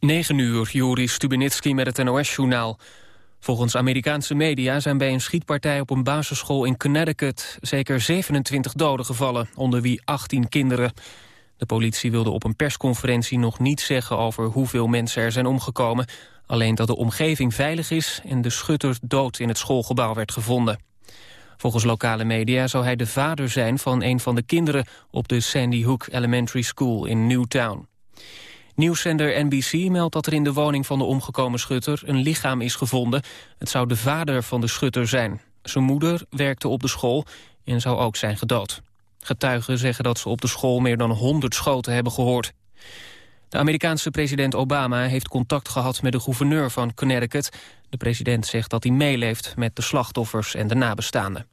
9 uur, Juri Stubenitski met het NOS-journaal. Volgens Amerikaanse media zijn bij een schietpartij op een basisschool in Connecticut... zeker 27 doden gevallen, onder wie 18 kinderen. De politie wilde op een persconferentie nog niet zeggen over hoeveel mensen er zijn omgekomen. Alleen dat de omgeving veilig is en de schutter dood in het schoolgebouw werd gevonden. Volgens lokale media zou hij de vader zijn van een van de kinderen op de Sandy Hook Elementary School in Newtown. Nieuwszender NBC meldt dat er in de woning van de omgekomen schutter een lichaam is gevonden. Het zou de vader van de schutter zijn. Zijn moeder werkte op de school en zou ook zijn gedood. Getuigen zeggen dat ze op de school meer dan 100 schoten hebben gehoord. De Amerikaanse president Obama heeft contact gehad met de gouverneur van Connecticut. De president zegt dat hij meeleeft met de slachtoffers en de nabestaanden.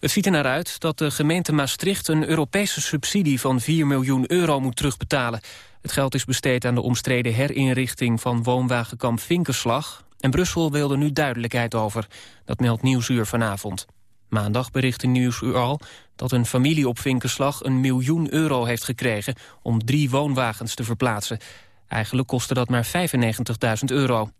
Het ziet er naar uit dat de gemeente Maastricht een Europese subsidie van 4 miljoen euro moet terugbetalen. Het geld is besteed aan de omstreden herinrichting van woonwagenkamp Vinkerslag. En Brussel wil er nu duidelijkheid over. Dat meldt Nieuwsuur vanavond. Maandag berichtte Nieuwsuur al dat een familie op Vinkerslag een miljoen euro heeft gekregen om drie woonwagens te verplaatsen. Eigenlijk kostte dat maar 95.000 euro.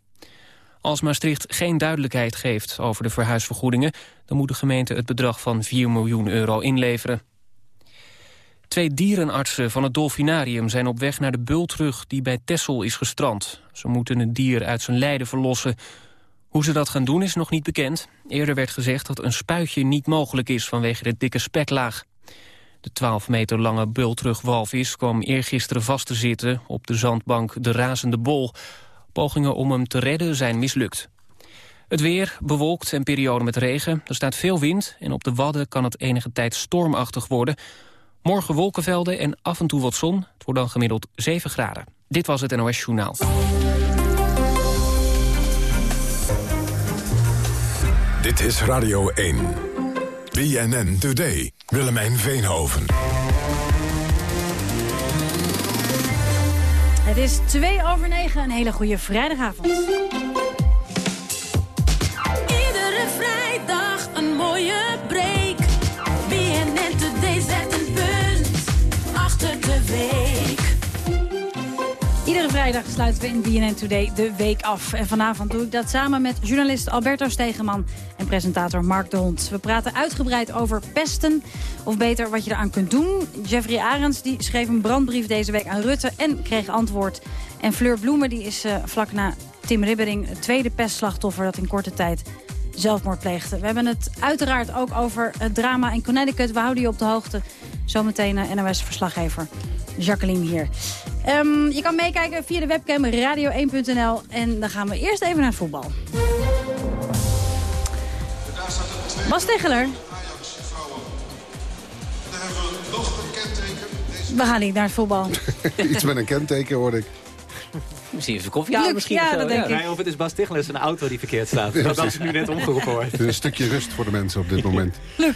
Als Maastricht geen duidelijkheid geeft over de verhuisvergoedingen... dan moet de gemeente het bedrag van 4 miljoen euro inleveren. Twee dierenartsen van het Dolfinarium zijn op weg naar de bultrug die bij Tessel is gestrand. Ze moeten het dier uit zijn lijden verlossen. Hoe ze dat gaan doen is nog niet bekend. Eerder werd gezegd dat een spuitje niet mogelijk is vanwege de dikke speklaag. De 12 meter lange bultrugwalvis kwam eergisteren vast te zitten op de zandbank De Razende Bol. Pogingen om hem te redden zijn mislukt. Het weer, bewolkt en periode met regen. Er staat veel wind en op de Wadden kan het enige tijd stormachtig worden. Morgen wolkenvelden en af en toe wat zon. Het wordt dan gemiddeld 7 graden. Dit was het NOS Journaal. Dit is Radio 1. BNN Today. Willemijn Veenhoven. Het is 2 over 9, een hele goede vrijdagavond. Iedere vrijdag een mooie vrijdag sluiten we in BNN Today de week af. En vanavond doe ik dat samen met journalist Alberto Stegeman en presentator Mark de Hond. We praten uitgebreid over pesten, of beter wat je eraan kunt doen. Jeffrey Arends die schreef een brandbrief deze week aan Rutte en kreeg antwoord. En Fleur Bloemen die is uh, vlak na Tim Ribbering het tweede pestslachtoffer dat in korte tijd zelfmoord pleegde. We hebben het uiteraard ook over het drama in Connecticut. We houden je op de hoogte. Zometeen uh, NOS-verslaggever Jacqueline hier. Um, je kan meekijken via de webcam radio1.nl. En dan gaan we eerst even naar het voetbal. Bas Tegeler. We gaan niet naar het voetbal. Iets met een kenteken hoorde ik. Misschien even koffie halen, misschien. Ja, of dat denk ik. of het is Bas Tichelen, een auto die verkeerd staat. dat dat is nu net omgeroepen wordt. Het is een stukje rust voor de mensen op dit moment. Luc,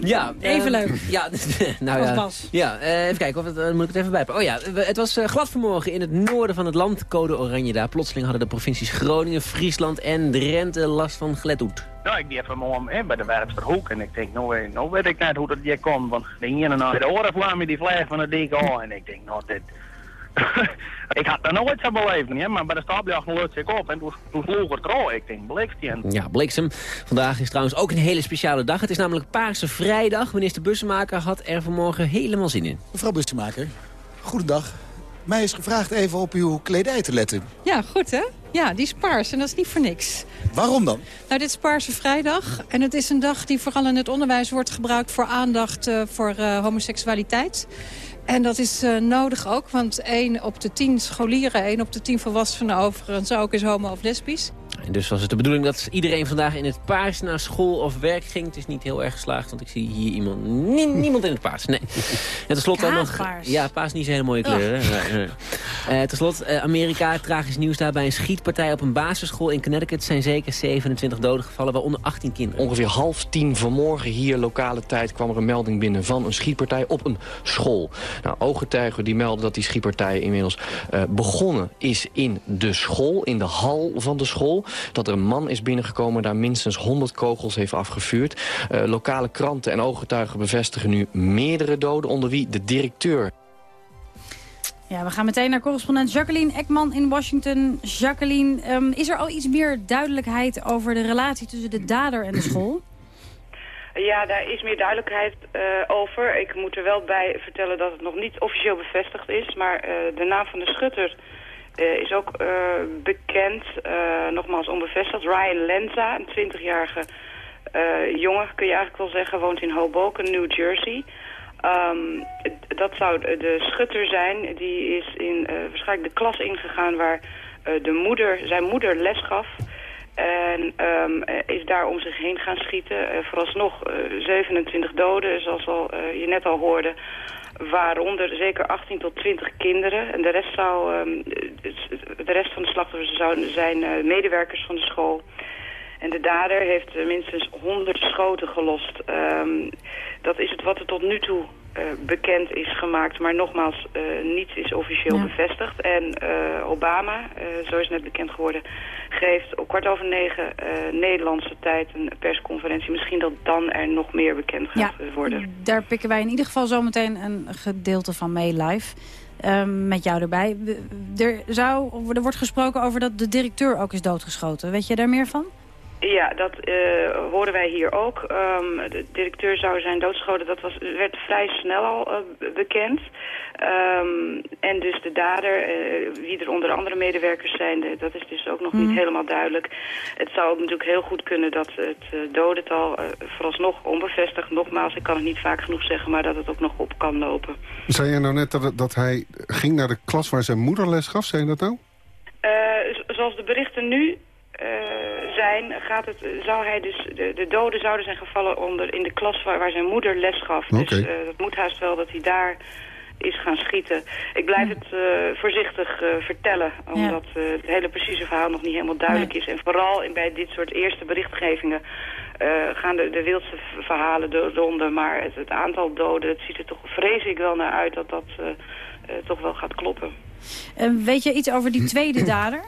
Ja, Even eh, leuk. Ja, nou ja. Bas. Ja, eh, even kijken, of het, eh, moet ik het even bijpakken. Oh ja, het was eh, glad vanmorgen in het noorden van het land. Code oranje daar. Plotseling hadden de provincies Groningen, Friesland en Drenthe last van gledhoed. Nou, ik deed vanmorgen hè, bij de Werpsterhoek en ik denk, nou, nou weet ik net hoe dat hier komt. Want de ene nou, de oren vlam die vlag van de dik aan en ik denk, nou, dit... ik had dat nooit zo beleefd, hè, maar bij de stapjacht lucht ik op en toen, toen sloeg het er al. Ik denk, blikst en Ja, bliksem. Vandaag is trouwens ook een hele speciale dag. Het is namelijk Paarse Vrijdag. Minister Bussemaker had er vanmorgen helemaal zin in. Mevrouw Bustenmaker, goedendag. Mij is gevraagd even op uw kledij te letten. Ja, goed hè? Ja, die is paars en dat is niet voor niks. Waarom dan? Nou, dit is Paarse Vrijdag en het is een dag die vooral in het onderwijs wordt gebruikt voor aandacht eh, voor eh, homoseksualiteit. En dat is eh, nodig ook, want 1 op de 10 scholieren, 1 op de 10 volwassenen overigens ook is homo of lesbisch. En dus was het de bedoeling dat iedereen vandaag in het paars naar school of werk ging. Het is niet heel erg geslaagd, want ik zie hier iemand, nie- niemand in het paars. Nee. En tenslotte nog... Ja, paars niet zo'n hele mooie kleur. Eh, tenslotte, eh, Amerika, tragisch nieuws daar. Bij een schietpartij op een basisschool in Connecticut zijn zeker 27 doden gevallen, waaronder 18 kinderen. Ongeveer half tien vanmorgen hier lokale tijd kwam er een melding binnen van een schietpartij op een school. Nou, ooggetuigen die melden dat die schietpartij inmiddels eh, begonnen is in de school, in de hal van de school. Dat er een man is binnengekomen, daar minstens 100 kogels heeft afgevuurd. Eh, lokale kranten en ooggetuigen bevestigen nu meerdere doden, onder wie de directeur Ja, we gaan meteen naar correspondent Jacqueline Ekman in Washington. Jacqueline, ehm, is er al iets meer duidelijkheid over de relatie tussen de dader en de school? Ja, daar is meer duidelijkheid eh, over. Ik moet er wel bij vertellen dat het nog niet officieel bevestigd is. Maar eh, de naam van de schutter eh, is ook eh, bekend. Eh, nogmaals onbevestigd. Ryan Lenza, een 20-jarige eh, jongen, kun je eigenlijk wel zeggen, woont in Hoboken, New Jersey. Ehm, dat zou de, schutter zijn. Die is in waarschijnlijk de klas ingegaan waar de moeder, zijn moeder les gaf. En eh, is daar om zich heen gaan schieten. Eh, vooralsnog eh 27 doden, zoals al, eh, je net al hoorde. Waaronder zeker 18 tot 20 kinderen. En de rest, zou, ehm, de rest van de slachtoffers zouden zijn eh, medewerkers van de school. En de dader heeft eh, minstens 100 schoten gelost. Ehm, dat is het wat er tot nu toe eh, bekend is gemaakt. Maar nogmaals, eh, niets is officieel bevestigd. En eh, Obama, eh, zo is net bekend geworden, geeft op kwart over negen eh, Nederlandse tijd een persconferentie. Misschien dat dan er nog meer bekend gaat eh, worden. Daar pikken wij in ieder geval zometeen een gedeelte van mee live. Met jou erbij. Er, zou, er wordt gesproken over dat de directeur ook is doodgeschoten. Weet je daar meer van? Ja, dat eh, horen wij hier ook. Ehm, de directeur zou zijn doodgeschoten. Dat was, werd vrij snel al eh, bekend. Ehm, en dus de dader, eh, wie er onder andere medewerkers zijn, de- dat is dus ook nog niet helemaal duidelijk. Het zou ook natuurlijk heel goed kunnen dat het eh, dodental eh, vooralsnog onbevestigd, nogmaals, ik kan het niet vaak genoeg zeggen, maar dat het ook nog op kan lopen. Zei jij nou net dat, dat hij ging naar de klas waar zijn moeder les gaf? Zei je dat nou? Eh, zoals de berichten nu eh, zijn, gaat het, zou hij dus, de, de doden zouden zijn gevallen onder in de klas waar, waar zijn moeder les gaf. Oké. Dus eh, het moet haast wel dat hij daar is gaan schieten. Ik blijf het eh, voorzichtig eh, vertellen, omdat eh, het hele precieze verhaal nog niet helemaal duidelijk is. En vooral in, bij dit soort eerste berichtgevingen eh, gaan de, de wildste verhalen de ronde. Maar het, het aantal doden, het ziet er toch, vrees ik wel naar uit dat dat toch wel gaat kloppen. Weet je iets over die tweede dader?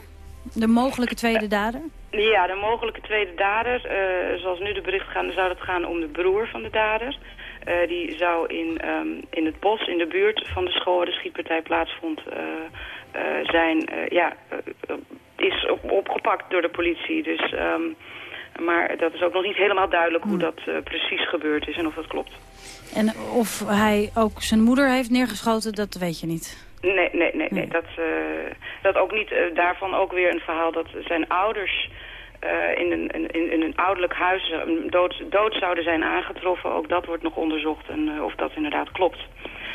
De mogelijke tweede dader? Ja, de mogelijke tweede dader, eh, zoals nu de bericht gaan, zou het gaan om de broer van de dader. Eh, die zou in, ehm, in het bos, in de buurt van de school waar de schietpartij plaatsvond, eh, zijn, ja, is op, opgepakt door de politie. Dus, ehm, maar dat is ook nog niet helemaal duidelijk hoe dat eh, precies gebeurd is en of dat klopt. En of hij ook zijn moeder heeft neergeschoten, dat weet je niet. Nee, nee, nee, nee. Dat, eh, dat ook niet. eh, daarvan ook weer een verhaal dat zijn ouders eh, in, een, in, in een ouderlijk huis dood, dood zouden zijn aangetroffen. Ook dat wordt nog onderzocht en of dat inderdaad klopt.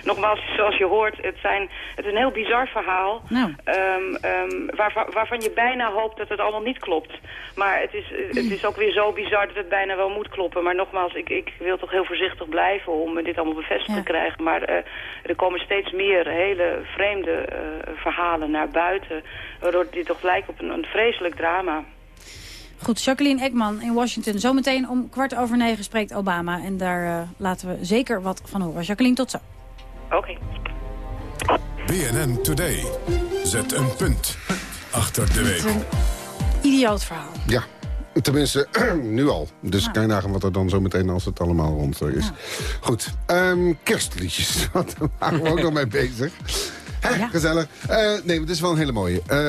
Nogmaals, zoals je hoort, het, zijn, het is een heel bizar verhaal. Nou. ehm, ehm, waarvan, waarvan je bijna hoopt dat het allemaal niet klopt. Maar het is, het is ook weer zo bizar dat het bijna wel moet kloppen. Maar nogmaals, ik, ik wil toch heel voorzichtig blijven om dit allemaal bevestigd te krijgen. Maar eh, er komen steeds meer hele vreemde eh, verhalen naar buiten. Waardoor dit toch lijkt op een, een vreselijk drama. Goed, Jacqueline Ekman in Washington. Zometeen om kwart over negen spreekt Obama. En daar eh, laten we zeker wat van horen. Jacqueline, tot zo. Oké. BNN Today. Zet een punt achter de week. Idioot verhaal. Ja, tenminste nu al. Dus kan je nagaan wat er dan zo meteen als het allemaal rond is. Goed, ehm, kerstliedjes. Daar waren we ook nog mee bezig. Hè, Gezellig. Eh, nee, het is wel een hele mooie. Eh,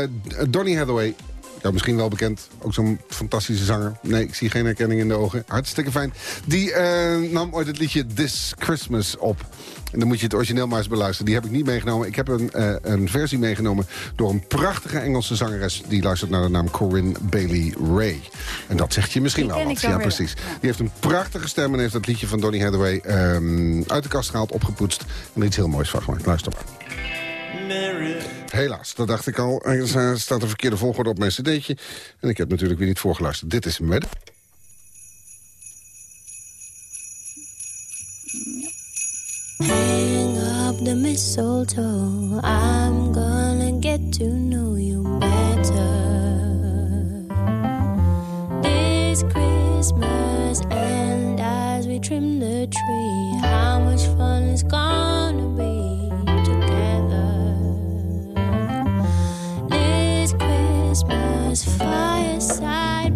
Donny Hathaway. Ja, misschien wel bekend. Ook zo'n fantastische zanger. Nee, ik zie geen herkenning in de ogen. Hartstikke fijn. Die eh, nam ooit het liedje This Christmas op. En dan moet je het origineel maar eens beluisteren. Die heb ik niet meegenomen. Ik heb een, eh, een versie meegenomen door een prachtige Engelse zangeres... die luistert naar de naam Corinne Bailey Ray. En dat zegt je misschien wel wat. Ja, precies. Die heeft een prachtige stem en heeft dat liedje van Donny Hathaway... ehm, uit de kast gehaald, opgepoetst en er iets heel moois van gemaakt. Luister maar. Helaas, dat dacht ik al. Er staat een verkeerde volgorde op mijn cd'tje. En ik heb natuurlijk weer niet voorgeluisterd. Dit is Med. The mistletoe. I'm gonna get to know you better. This Christmas, and as we trim the tree, how much fun it's gonna be together. This Christmas, fireside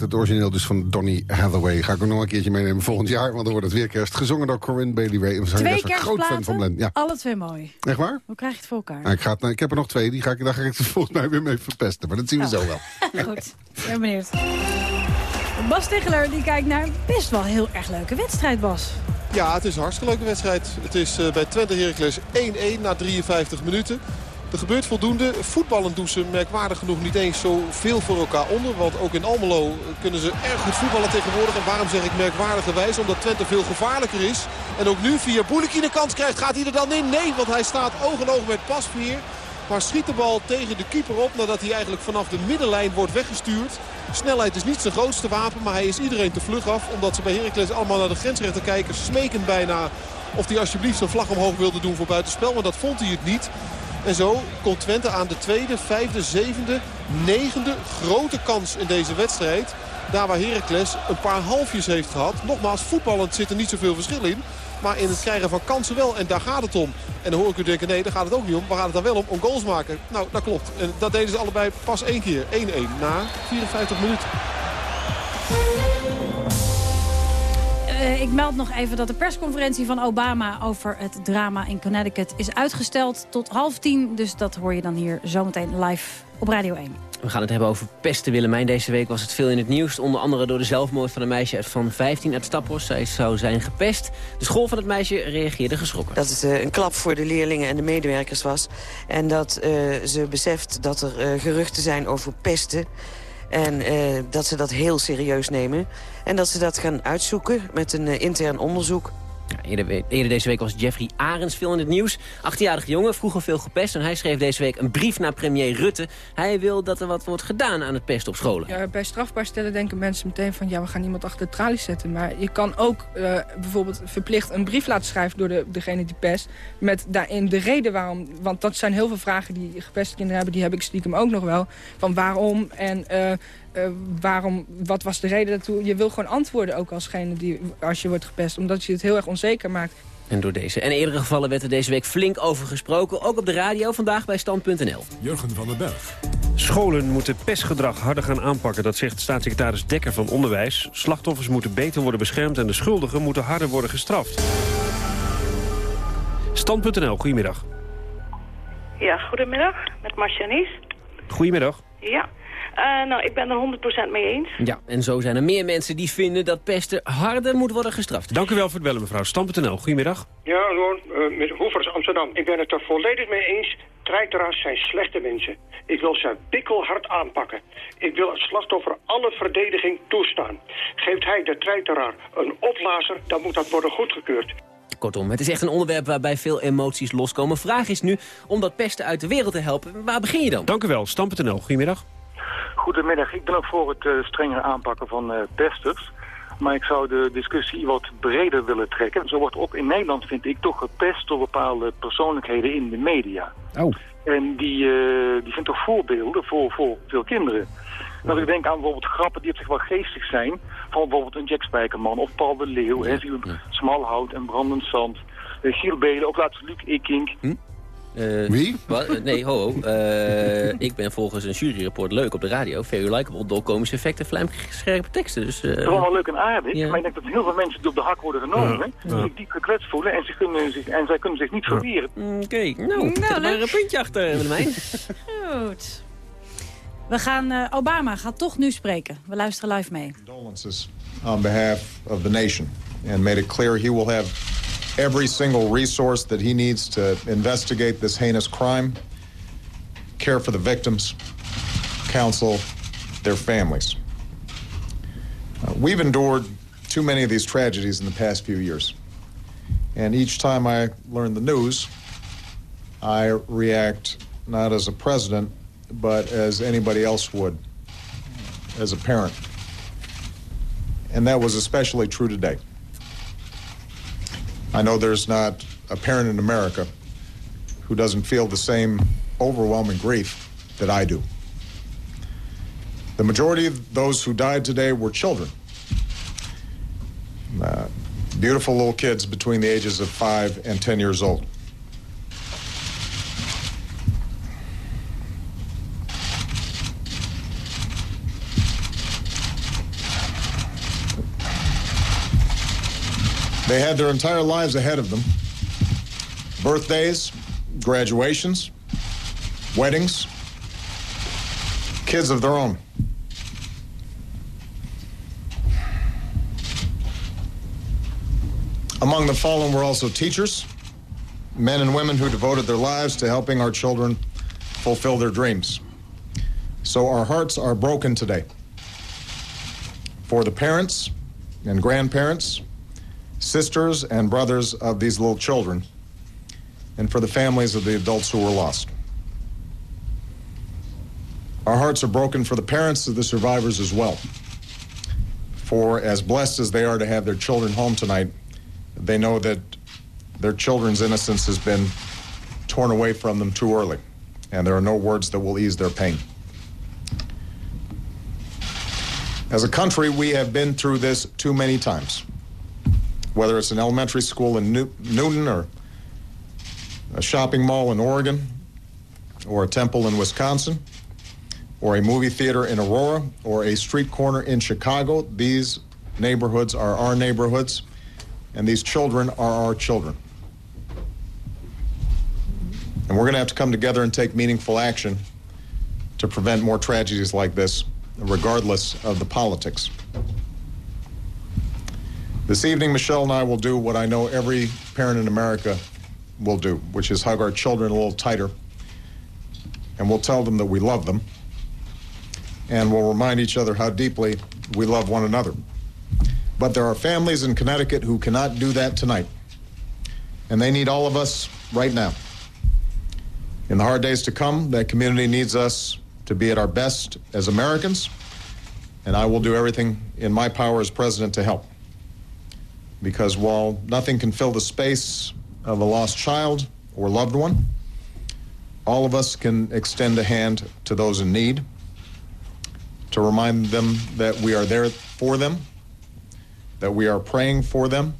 Het, origineel dus van Donny Hathaway. Ga ik ook nog een keertje meenemen volgend jaar, want dan wordt het weer kerst. Gezongen door Corinne Bailey Ray. We zijn Twee echt een groot fan van Blend. Ja. alle twee mooi. Echt waar? Hoe krijg je het voor elkaar? Nou, ik, ga het, nou, ik heb er nog twee, die ga ik, daar ga ik het volgens mij weer mee verpesten. Maar dat zien we zo wel. Goed, ik ben benieuwd. Bas Tegeler die kijkt naar een best wel heel erg leuke wedstrijd, Bas. Ja, het is een hartstikke leuke wedstrijd. Het is eh, bij Twente Heracles 1-1 na 53 minuten. Er gebeurt voldoende. Voetballend doen ze merkwaardig genoeg niet eens zoveel voor elkaar onder. Want ook in Almelo kunnen ze erg goed voetballen tegenwoordig. En waarom zeg ik merkwaardigerwijs? Omdat Twente veel gevaarlijker is. En ook nu via Boelikin een kans krijgt. Gaat hij er dan in? Nee, want hij staat oog in oog met Pasveer. Maar schiet de bal tegen de keeper op nadat hij eigenlijk vanaf de middenlijn wordt weggestuurd. Snelheid is niet zijn grootste wapen, maar hij is iedereen te vlug af. Omdat ze bij Heracles allemaal naar de grensrechter kijken. Smekend bijna of hij alsjeblieft zijn vlag omhoog wilde doen voor buitenspel. Maar dat vond hij het niet. En zo komt Twente aan de tweede, vijfde, zevende, negende grote kans in deze wedstrijd. Daar waar Heracles een paar halfjes heeft gehad. Nogmaals, voetballend zit er niet zoveel verschil in. Maar in het krijgen van kansen wel. En daar gaat het om. En dan hoor ik u denken, nee, daar gaat het ook niet om. Waar gaat het dan wel om? Om goals maken. Nou, dat klopt. En dat deden ze allebei pas één keer. 1-1 na 54 minuten. Eh, ik meld nog even dat de persconferentie van Obama over het drama in Connecticut is uitgesteld tot half tien. Dus dat hoor je dan hier zometeen live op Radio 1. We gaan het hebben over pesten, Willemijn. Deze week was het veel in het nieuws. Onder andere door de zelfmoord van een meisje uit van 15 uit Stappos. Zij zou zijn gepest. De school van het meisje reageerde geschrokken. Dat het eh, een klap voor de leerlingen en de medewerkers was. En dat eh, ze beseft dat er eh, geruchten zijn over pesten. En eh, dat ze dat heel serieus nemen. En dat ze dat gaan uitzoeken met een eh, intern onderzoek. Eerder, deze week was Jeffrey Arends veel in het nieuws. 18-jarige jongen, vroeger veel gepest. En hij schreef deze week een brief naar premier Rutte. Hij wil dat er wat wordt gedaan aan het pesten op scholen. Ja, bij strafbaar stellen denken mensen meteen van... ja, we gaan iemand achter de tralies zetten. Maar je kan ook eh, bijvoorbeeld verplicht een brief laten schrijven... door de, degene die pest, met daarin de reden waarom. Want dat zijn heel veel vragen die gepeste kinderen hebben. Die heb ik stiekem ook nog wel. Van waarom en... eh, eh, waarom, wat was de reden daartoe? Je wil gewoon antwoorden ook alsgene die, als je wordt gepest. Omdat je het heel erg onzeker maakt. En door deze en eerdere gevallen werd er deze week flink over gesproken. Ook op de radio, vandaag bij Stand.nl. Jurgen van den Berg. Scholen moeten pestgedrag harder gaan aanpakken, dat zegt staatssecretaris Dekker van Onderwijs. Slachtoffers moeten beter worden beschermd en de schuldigen moeten harder worden gestraft. Stand.nl, goedemiddag. Ja, goedemiddag. Met Marcianies. Goedemiddag. Ja. Eh, nou, ik ben er 100% mee eens. Ja, en zo zijn er meer mensen die vinden dat pesten harder moet worden gestraft. Dank u wel voor het bellen, mevrouw. Stand.nl, goedemiddag. Ja, hallo, eh, met Hoevers Amsterdam. Ik ben het er volledig mee eens. Treiteraars zijn slechte mensen. Ik wil ze pikkelhard aanpakken. Ik wil het slachtoffer alle verdediging toestaan. Geeft hij de treiteraar een opblazer, dan moet dat worden goedgekeurd. Kortom, het is echt een onderwerp waarbij veel emoties loskomen. Vraag is nu om dat pesten uit de wereld te helpen. Waar begin je dan? Dank u wel, Stand.nl, goedemiddag. Goedemiddag, ik ben ook voor het uh, strenger aanpakken van uh, pesters. Maar ik zou de discussie wat breder willen trekken. Zo wordt ook in Nederland, vind ik, toch gepest door bepaalde persoonlijkheden in de media. Oh. En die, uh, die zijn toch voorbeelden voor, voor veel kinderen. Als ik denk aan bijvoorbeeld grappen die op zich wel geestig zijn. Van bijvoorbeeld een Jack Spijkerman of Paul de Leeuw. Ja, ja. Smalhout en Brandend Zand. Giel Belen, ook laatst Luc Ikink. Hm? Uh, Wie? Wat? Nee, ho, ho. Uh, ik ben volgens een juryrapport leuk op de radio. Very likable, door komische effecten, vlijmscherpe teksten. Dus, uh, wel leuk en aardig. Ja. Maar ik denk dat heel veel mensen die op de hak worden genomen... Ja. zich diep gekwetst voelen en, ze kunnen zich, en zij kunnen zich niet verweren. Oké, okay. nou, nou er maar een puntje achter, Willemijn. Goed. We gaan, uh, Obama gaat toch nu spreken. We luisteren live mee. Condolences on behalf of the nation. And made it clear he will have every single resource that he needs to investigate this heinous crime, care for the victims, counsel their families. Uh, we've endured too many of these tragedies in the past few years. And each time I learn the news, I react not as a president, but as anybody else would, as a parent. And that was especially true today. I know there's not a parent in America who doesn't feel the same overwhelming grief that I do. The majority of those who died today were children. Uh, beautiful little kids between the ages of 5 and 10 years old. They had their entire lives ahead of them birthdays, graduations, weddings, kids of their own. Among the fallen were also teachers, men and women who devoted their lives to helping our children fulfill their dreams. So our hearts are broken today. For the parents and grandparents, sisters and brothers of these little children, and for the families of the adults who were lost. Our hearts are broken for the parents of the survivors as well. For as blessed as they are to have their children home tonight, they know that their children's innocence has been torn away from them too early, and there are no words that will ease their pain. As a country, we have been through this too many times whether it's an elementary school in New- Newton or a shopping mall in Oregon or a temple in Wisconsin or a movie theater in Aurora or a street corner in Chicago. These neighborhoods are our neighborhoods, and these children are our children. And we're going to have to come together and take meaningful action to prevent more tragedies like this, regardless of the politics. This evening, Michelle and I will do what I know every parent in America will do, which is hug our children a little tighter. And we'll tell them that we love them. And we'll remind each other how deeply we love one another. But there are families in Connecticut who cannot do that tonight. And they need all of us right now. In the hard days to come, that community needs us to be at our best as Americans. And I will do everything in my power as president to help because while nothing can fill the space of a lost child or loved one, all of us can extend a hand to those in need to remind them that we are there for them, that we are praying for them,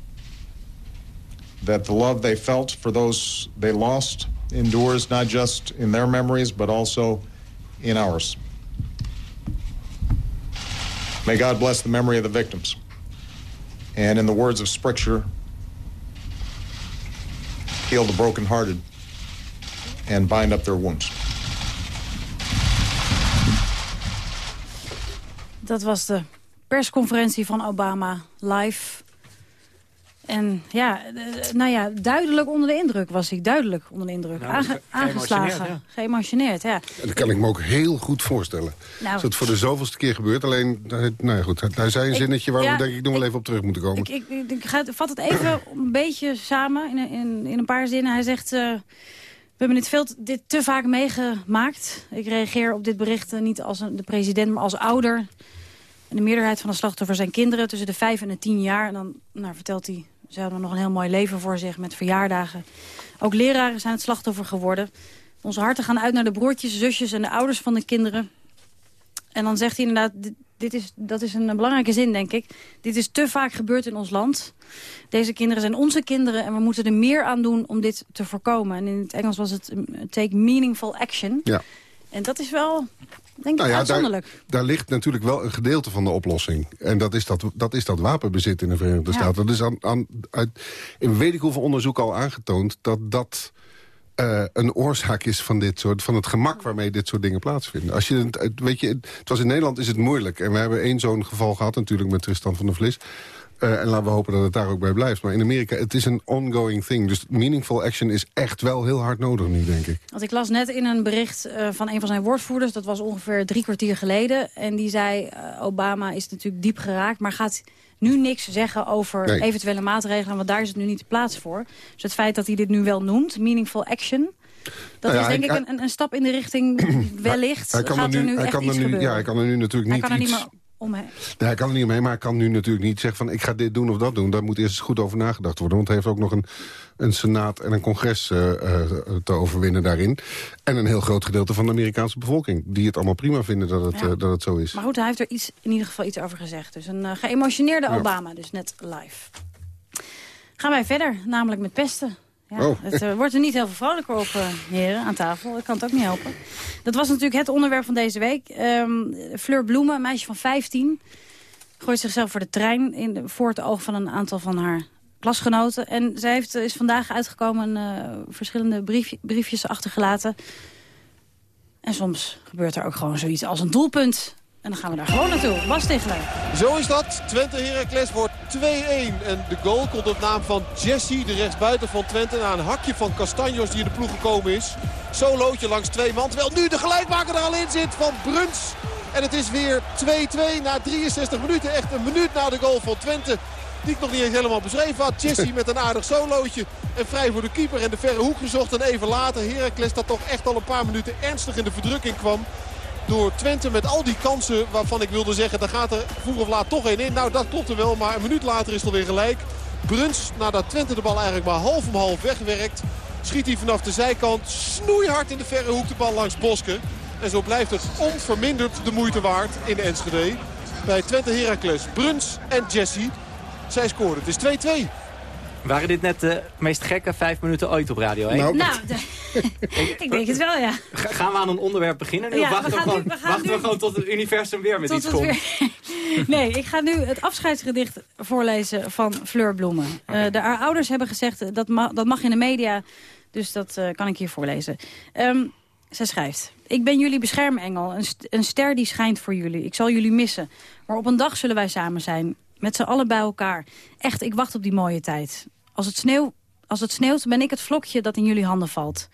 that the love they felt for those they lost endures not just in their memories, but also in ours. May God bless the memory of the victims. And in the words of Scripture, heal the brokenhearted and bind up their wounds. Dat was de persconferentie van Obama live. En ja, eh, nou ja, duidelijk onder de indruk was hij. Duidelijk onder de indruk. Nou, Aange- ge- aangeslagen. geëmotioneerd, Geëmotioneerd, ja. En dat kan ik me ook heel goed voorstellen. Nou. Als het voor de zoveelste keer gebeurt. Alleen, nou ja, goed, hij zei een Ik- zinnetje waar ja, we denk ik nog wel even op terug moeten komen. Ik, ik, ik, ik ga, vat het even een beetje samen in, een- in, in een paar zinnen. Hij zegt, eh, we hebben dit, veel, te- dit te vaak meegemaakt. Ik reageer op dit bericht eh, niet als een, de president, maar als ouder. En de meerderheid van de slachtoffers zijn kinderen tussen de 5 en de 10 jaar. En dan nou, vertelt hij, ze hadden nog een heel mooi leven voor zich met verjaardagen. Ook leraren zijn het slachtoffer geworden. Onze harten gaan uit naar de broertjes, zusjes en de ouders van de kinderen. En dan zegt hij inderdaad, dit, is, dat is een belangrijke zin, denk ik. Dit is te vaak gebeurd in ons land. Deze kinderen zijn onze kinderen en we moeten er meer aan doen om dit te voorkomen. En in het Engels was het take meaningful action. Ja. En dat is wel, denk Nou ja, daar, daar ligt natuurlijk wel een gedeelte van de oplossing. En dat is dat, dat, is dat wapenbezit in de Verenigde Ja. Staten. Dat is aan, aan, uit, in weet ik hoeveel onderzoek al aangetoond... dat dat eh, een oorzaak is van, dit soort, van het gemak waarmee dit soort dingen plaatsvinden. Als je, weet je, het was in Nederland is het moeilijk. En we hebben één zo'n geval gehad natuurlijk met Tristan van der Vlis. Eh, en laten we hopen dat het daar ook bij blijft. Maar in Amerika, het is een ongoing thing. Dus meaningful action is echt wel heel hard nodig nu, denk ik. Want ik las net in een bericht eh, van een van zijn woordvoerders... dat was ongeveer drie kwartier geleden. En die zei, eh, Obama is natuurlijk diep geraakt... maar gaat nu niks zeggen over Nee. eventuele maatregelen... want daar is het nu niet de plaats voor. Dus het feit dat hij dit nu wel noemt, meaningful action... dat Nou ja, is denk hij- ik een, een, stap in de richting wellicht. Hij kan gaat er er nu, echt kan er iets nu, gebeuren. ja, hij kan er nu natuurlijk niet iets... omheen. Nee, hij kan er niet omheen, maar hij kan nu natuurlijk niet zeggen van... ik ga dit doen of dat doen. Daar moet eerst goed over nagedacht worden. Want hij heeft ook nog een, een senaat en een congres eh, eh, te overwinnen daarin. En een heel groot gedeelte van de Amerikaanse bevolking... die het allemaal prima vinden dat het, Ja. eh, dat het zo is. Maar goed, hij heeft er iets, in ieder geval iets over gezegd. Dus een geëmotioneerde Ja. Obama, dus net live. Gaan wij verder, namelijk met pesten. Ja, Oh. Het eh, wordt er niet heel veel vrolijker op, eh, heren, aan tafel. Ik kan het ook niet helpen. Dat was natuurlijk het onderwerp van deze week. Ehm, Fleur Bloemen, een meisje van 15... gooit zichzelf voor de trein in de, voor het oog van een aantal van haar klasgenoten. En zij heeft, is vandaag uitgekomen eh, verschillende brief, briefjes achtergelaten. En soms gebeurt er ook gewoon zoiets als een doelpunt. En dan gaan we daar gewoon naartoe. Bas Tichler. Zo is dat. Twente Heracles wordt 2-1. En de goal komt op naam van Jesse, de rechtsbuiten van Twente. Na een hakje van Castanjos die in de ploeg gekomen is. Solootje langs twee man. Terwijl nu de gelijkmaker er al in zit van Bruns. En het is weer 2-2 na 63 minuten. Echt een minuut na de goal van Twente. Die ik nog niet eens helemaal beschreven had. Jesse met een aardig solootje. En vrij voor de keeper en de verre hoek gezocht. En even later Heracles dat toch echt al een paar minuten ernstig in de verdrukking kwam door Twente met al die kansen waarvan ik wilde zeggen... daar gaat er vroeg of laat toch één in. Nou, dat klopt er wel, maar een minuut later is het alweer gelijk. Bruns, nadat Twente de bal eigenlijk maar half om half wegwerkt... schiet hij vanaf de zijkant snoeihard in de verre hoek de bal langs Bosker. En zo blijft het onverminderd de moeite waard in Enschede. Bij Twente Heracles, Bruns en Jesse. Zij scoren. Het is 2-2. Waren dit net de meest gekke vijf minuten ooit op Radio 1? Nou, ik denk het wel, ja. Ga- Gaan we aan een onderwerp beginnen nu? Ja, of wachten we gewoon, nu- we wachten we gewoon tot het universum weer met Tot iets komt? weer- Nee, ik ga nu het afscheidsgedicht voorlezen van Fleur Bloemen. Eh, de, haar ouders hebben gezegd, eh, dat, ma dat mag in de media, dus dat eh, kan ik hier voorlezen. Ehm zij schrijft, ik ben jullie beschermengel, een, st- een ster die schijnt voor jullie. Ik zal jullie missen, maar op een dag zullen wij samen zijn. Met z'n allen bij elkaar. Echt, ik wacht op die mooie tijd. Als het, sneeuw, als het sneeuwt, ben ik het vlokje dat in jullie handen valt.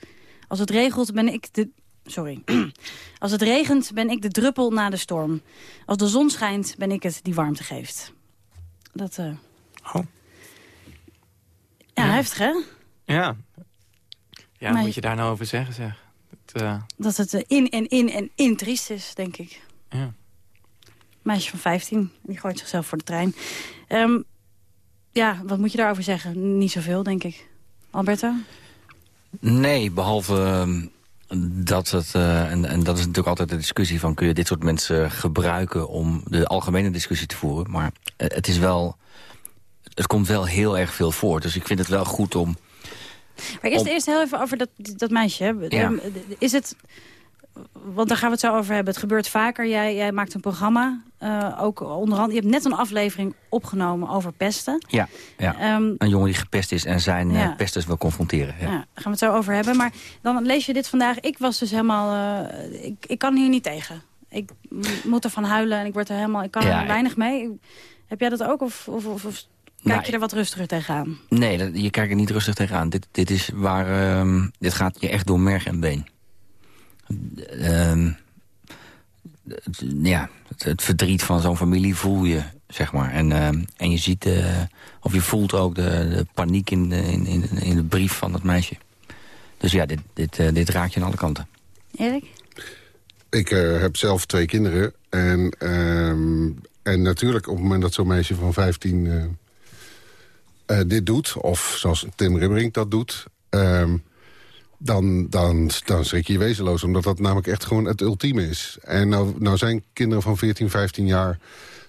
Als het regelt, ben ik de... Sorry. Als het regent, ben ik de druppel na de storm. Als de zon schijnt, ben ik het die warmte geeft. Dat, eh Oh. Ja, heftig, hè? Ja. Ja, wat Maar- moet je daar nou over zeggen, zeg? Het, eh, Dat het eh, in en in en in triest is, denk ik. Ja. Meisje van 15, die gooit zichzelf voor de trein. Ehm, ja, wat moet je daarover zeggen? Niet zoveel, denk ik. Alberto? Nee, behalve ehm, dat het... eh, en, en dat is natuurlijk altijd de discussie van... kun je dit soort mensen gebruiken om de algemene discussie te voeren. Maar eh, het is wel het komt wel heel erg veel voor. Dus ik vind het wel goed om... Maar eerst, om- eerst heel even over dat, dat meisje. hè. Ja. Is het... Want daar gaan we het zo over hebben. Het gebeurt vaker. Jij, jij maakt een programma. eh, ook onder andere, je hebt net een aflevering opgenomen over pesten. Ja, ja. Ehm, een jongen die gepest is en zijn eh, Ja. pesters wil confronteren. Ja. Ja, daar gaan we het zo over hebben. Maar dan lees je dit vandaag. Ik was dus helemaal... eh, ik, ik kan hier niet tegen. Ik moet ervan huilen en ik word er helemaal... Ik kan Ja, er weinig mee. Heb jij dat ook? Of, of, of, kijk Nou, je er wat rustiger tegenaan? Nee, je kijkt er niet rustig tegenaan. Dit, dit, is waar, ehm, dit gaat je echt door merg en been. Ehm, het, ja, het, het verdriet van zo'n familie voel je, zeg maar. En, ehm, en je ziet, eh, of je voelt ook de, de paniek in de, in, in, in de brief van het meisje. Dus ja, dit, dit, eh, dit raakt je aan alle kanten. Erik? Ik eh, heb zelf twee kinderen. En, ehm, en natuurlijk op het moment dat zo'n meisje van 15 eh, eh, dit doet... of zoals Tim Ribberink dat doet... ehm, dan, dan, dan schrik je je wezenloos. Omdat dat namelijk echt gewoon het ultieme is. En nou, nou zijn kinderen van 14, 15 jaar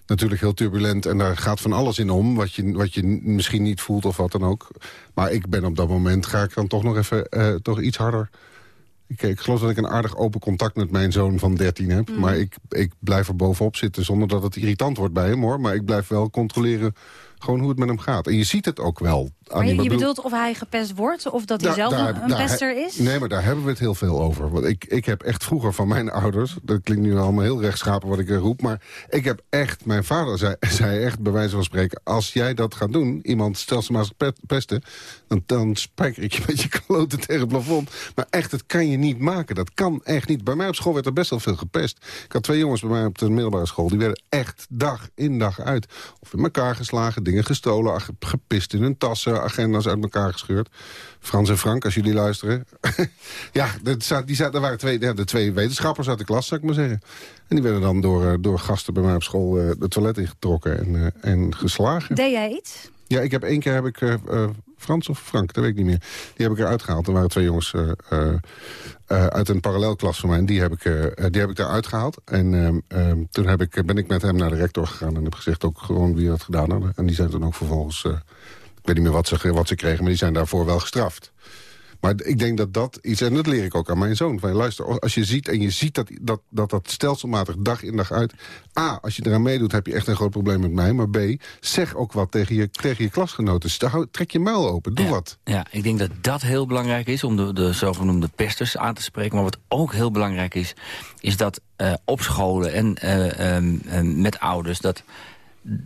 natuurlijk heel turbulent. En daar gaat van alles in om. Wat je, wat je misschien niet voelt of wat dan ook. Maar ik ben op dat moment, ga ik dan toch nog even eh, toch iets harder... Ik, ik geloof dat ik een aardig open contact met mijn zoon van 13 heb. Mm. Maar ik, ik blijf er bovenop zitten zonder dat het irritant wordt bij hem hoor. Maar ik blijf wel controleren gewoon hoe het met hem gaat. En je ziet het ook wel. Maar je, bedoelt of hij gepest wordt... of dat hij zelf daar- een, daar- pester is? Nee, maar daar hebben we het heel veel over. Want ik, ik heb echt vroeger van mijn ouders... dat klinkt nu allemaal heel rechtschapen wat ik er roep... maar ik heb echt... Mijn vader zei, zei echt bij wijze van spreken... als jij dat gaat doen, iemand stelselmatig pe- pesten... dan, dan spijker ik je met je kloten tegen het plafond. Maar echt, dat kan je niet maken. Dat kan echt niet. Bij mij op school werd er best wel veel gepest. Ik had twee jongens bij mij op de middelbare school... die werden echt dag in dag uit. Of in elkaar geslagen, dingen gestolen... gepist in hun tassen, agenda's uit elkaar gescheurd. Frans en Frank, als jullie luisteren. ja, dat die zaten, er waren twee, ja, de twee wetenschappers uit de klas, zou ik maar zeggen. En die werden dan door, eh, door gasten bij mij op school eh de toilet ingetrokken en, eh, en geslagen. Deed jij iets? Ja, ik heb één keer heb ik Frans of Frank, dat weet ik niet meer. Die heb ik eruit gehaald. Er waren twee jongens eh, eh, eh, uit een parallelklas van mij. En die heb ik, die heb ik eruit gehaald. En ehm, ehm, toen heb ik, ben ik met hem naar de rector gegaan. En heb gezegd ook gewoon wie dat gedaan hadden. En die zijn toen ook vervolgens... ik weet niet meer wat ze, wat ze kregen, maar die zijn daarvoor wel gestraft. Maar ik denk dat dat iets... En dat leer ik ook aan mijn zoon. Van, luister, als je ziet en je ziet dat dat, dat, dat stelselmatig dag in dag uit... A, als je eraan meedoet heb je echt een groot probleem met mij. Maar B, zeg ook wat tegen je, tegen je klasgenoten. Trek je muil open, doe wat. Ja, ik denk dat dat heel belangrijk is om de, de zogenoemde pesters aan te spreken. Maar wat ook heel belangrijk is, is dat eh, op scholen en eh, ehm, ehm, met ouders... dat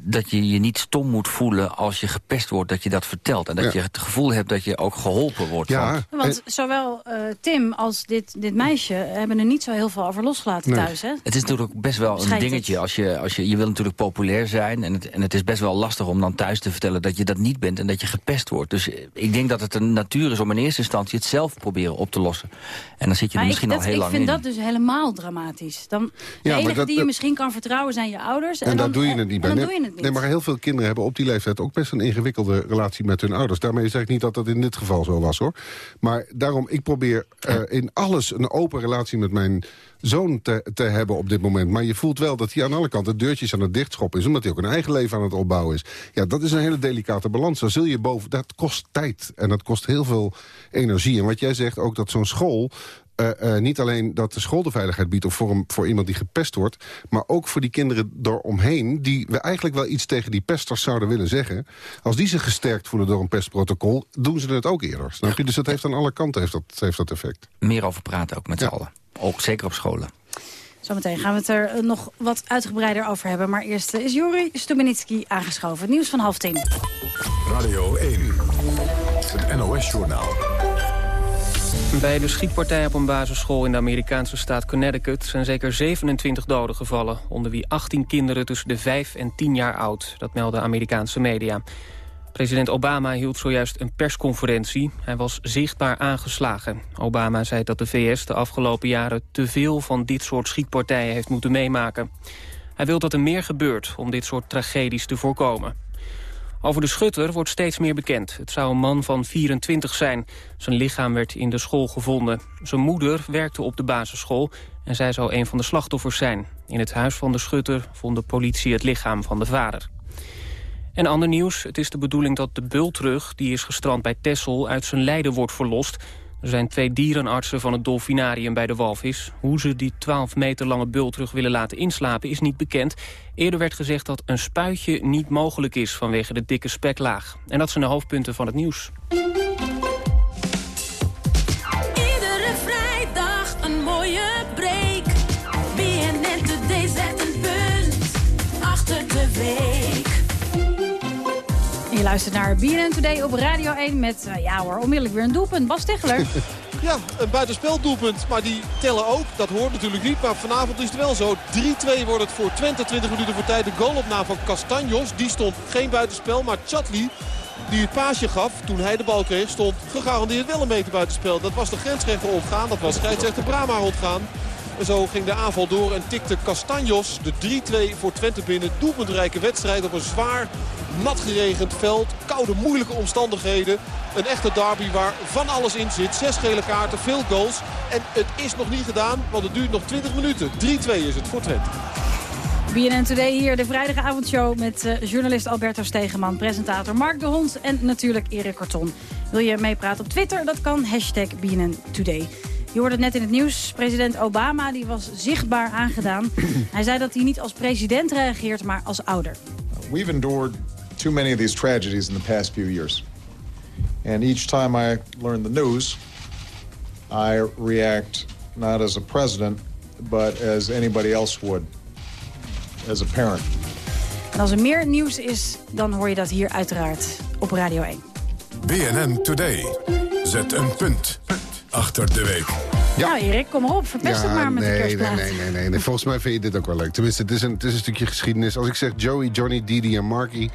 dat je je niet stom moet voelen als je gepest wordt, dat je dat vertelt. En dat Ja. je het gevoel hebt dat je ook geholpen wordt. Ja, Want- Want zowel eh, Tim als dit, dit meisje hebben er niet zo heel veel over losgelaten Nee. thuis, hè? Het is natuurlijk ook best wel een dingetje. Als je, als je, je wil natuurlijk populair zijn. En het, en het is best wel lastig om dan thuis te vertellen dat je dat niet bent. En dat je gepest wordt. Dus ik denk dat het een natuur is om in eerste instantie het zelf proberen op te lossen. En dan zit je er misschien ik, al dat- heel ik lang vind in. dat dus helemaal dramatisch. Dan, de Ja, enige dat- die je dat- misschien kan vertrouwen zijn je ouders. En, En, dan, dan doe je het niet bij. Nee, doe je het niet. nee, maar heel veel kinderen hebben op die leeftijd ook best een ingewikkelde relatie met hun ouders. Daarmee zeg ik niet dat dat in dit geval zo was, hoor. Maar daarom, ik probeer eh, in alles een open relatie met mijn zoon te, te hebben op dit moment. Maar je voelt wel dat hij aan alle kanten deurtjes aan het dichtschoppen is... omdat hij ook een eigen leven aan het opbouwen is. Ja, dat is een hele delicate balans. Daar zul je boven, dat kost tijd en dat kost heel veel energie. En wat jij zegt, ook dat zo'n school... eh, eh, niet alleen dat de school de veiligheid biedt... of voor, een, voor iemand die gepest wordt... maar ook voor die kinderen eromheen... die we eigenlijk wel iets tegen die pesters zouden willen zeggen. Als die zich gesterkt voelen door een pestprotocol... doen ze het ook eerder. Snap je? Dus dat heeft aan alle kanten heeft dat, heeft dat effect. Meer over praten ook met z'n allen. Ook zeker op scholen. Zometeen gaan we het er eh, nog wat uitgebreider over hebben. Maar eerst is Juri Stubenitski aangeschoven. Nieuws van half tien. Radio 1, het NOS-journaal. Bij de schietpartij op een basisschool in de Amerikaanse staat Connecticut... zijn zeker 27 doden gevallen, onder wie 18 kinderen tussen de 5 en 10 jaar oud. Dat melden Amerikaanse media. President Obama hield zojuist een persconferentie. Hij was zichtbaar aangeslagen. Obama zei dat de VS de afgelopen jaren te veel van dit soort schietpartijen heeft moeten meemaken. Hij wil dat er meer gebeurt om dit soort tragedies te voorkomen. Over de schutter wordt steeds meer bekend. Het zou een man van 24 zijn. Zijn lichaam werd in de school gevonden. Zijn moeder werkte op de basisschool en zij zou een van de slachtoffers zijn. In het huis van de schutter vond de politie het lichaam van de vader. En ander nieuws, het is de bedoeling dat de bultrug... die is gestrand bij Texel uit zijn lijden wordt verlost. Er zijn twee dierenartsen van het dolfinarium bij de walvis. Hoe ze die 12 meter lange bultrug willen laten inslapen is niet bekend. Eerder werd gezegd dat een spuitje niet mogelijk is vanwege de dikke speklaag. En dat zijn de hoofdpunten van het nieuws. Luistert naar BNN Today op Radio 1 met, eh, ja hoor, onmiddellijk weer een doelpunt. Bas Tegeler. Ja, een buitenspeldoelpunt. Maar die tellen ook. Dat hoort natuurlijk niet. Maar vanavond is het wel zo. 3-2 wordt het voor Twente. 20 minuten voor tijd. De goal op naam van Castanjos. Die stond geen buitenspel. Maar Chatli, die het paasje gaf toen hij de bal kreeg... stond gegarandeerd wel een meter buitenspel. Dat was de grensrechter ontgaan. Dat was scheidsrechter Brama ontgaan. En zo ging de aanval door en tikte Castanjos de 3-2 voor Twente binnen. Doelpuntrijke wedstrijd op een zwaar, nat geregend veld. Koude, moeilijke omstandigheden. Een echte derby waar van alles in zit. Zes gele kaarten, veel goals. En het is nog niet gedaan, want het duurt nog 20 minuten. 3-2 is het voor Twente. BNN Today hier, de vrijdagavondshow met eh, journalist Alberto Stegeman, presentator Mark de Hond en natuurlijk Erik Karton. Wil je meepraten op Twitter? Dat kan, hashtag BNN Today. Je hoorde het net in het nieuws, president Obama die was zichtbaar aangedaan. Hij zei dat hij niet als president reageert, maar als ouder. We've endured too many of these tragedies in the past few years. And each time I learn the news, I react not as a president, but as anybody else would, as a parent. En als er meer nieuws is, dan hoor je dat hier uiteraard op Radio 1. BNN Today. Zet een punt achter de week. Ja. Nou Erik, kom maar op, verpest het maar met nee, de nee, kerstplaat. nee, nee, nee, nee. Volgens mij vind je dit ook wel leuk. Tenminste, het is een, het is een stukje geschiedenis. Als ik zeg Joey, Johnny, Didi en Marky...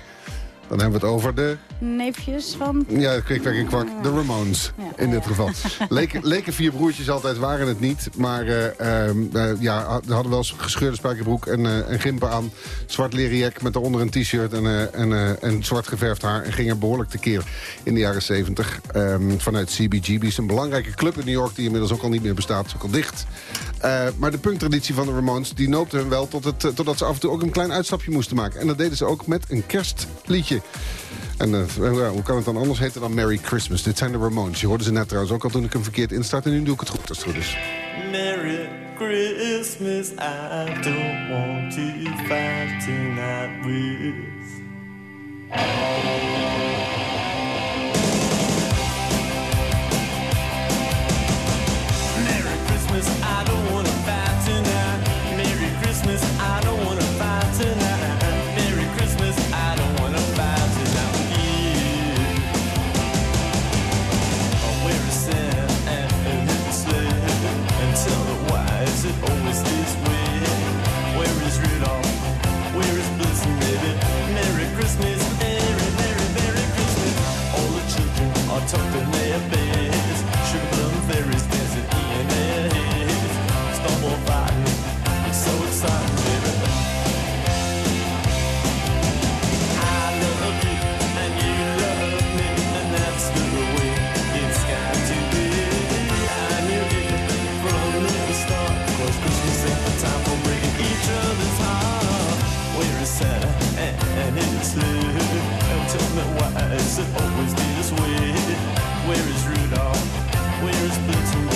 dan hebben we het over de... Neefjes van... Ja, kwik, kwak en kwak. De Ramones, in dit geval. Leken, leken vier broertjes altijd, waren het niet. Maar eh, ehm, eh, ja, hadden wel eens gescheurde spijkerbroek en, eh, en gimpen aan. Zwart leren jack met daaronder een t-shirt en, eh, en, eh, en zwart geverfd haar. En ging er behoorlijk tekeer in de jaren 70. ehm, vanuit CBGB's, een belangrijke club in New York... die inmiddels ook al niet meer bestaat, is ook al dicht. Eh, maar de punktraditie van de Ramones, die noopte hun wel... Tot het, eh, totdat ze af en toe ook een klein uitstapje moesten maken. En dat deden ze ook met een kerstliedje. En eh, hoe kan het dan anders heten dan Merry Christmas? Dit zijn de Ramones. Je hoorde ze net trouwens ook al toen ik hem verkeerd instart. En nu doe ik het goed, als het goed is. Merry Christmas, I don't want to fight tonight with. Christmas, I don't want and? Tell me why always this way? Where is Rudolph? Where is Blitzen,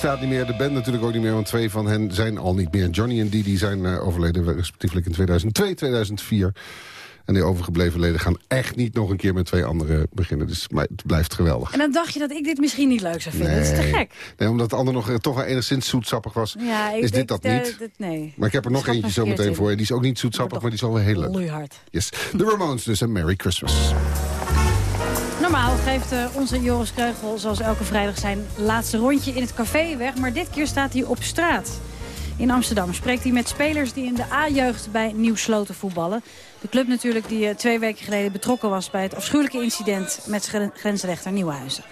bestaat niet meer, de band natuurlijk ook niet meer... want twee van hen zijn al niet meer. Johnny en Didi zijn eh, overleden respectievelijk in 2002, 2004... En die overgebleven leden gaan echt niet nog een keer met twee anderen beginnen. Dus maar het blijft geweldig. En dan dacht je dat ik dit misschien niet leuk zou vinden. Dat is te gek. Nee, omdat het ander nog eh, toch wel enigszins zoetsappig was, Ja, is dit dat eh, niet. dit- nee. Maar ik heb er nog Schat eentje zo meteen in. voor je. Die is ook niet zoetsappig, maar die is wel heel leuk. Loeihard. Yes. De Ramones dus en Merry Christmas. Normaal geeft eh, onze Joris Kreugel zoals elke vrijdag zijn laatste rondje in het café weg. Maar dit keer staat hij op straat. In Amsterdam spreekt hij met spelers die in de A-jeugd bij Nieuw Sloten voetballen. De club natuurlijk die eh, twee weken geleden betrokken was bij het afschuwelijke incident met gren- grensrechter Nieuwenhuizen.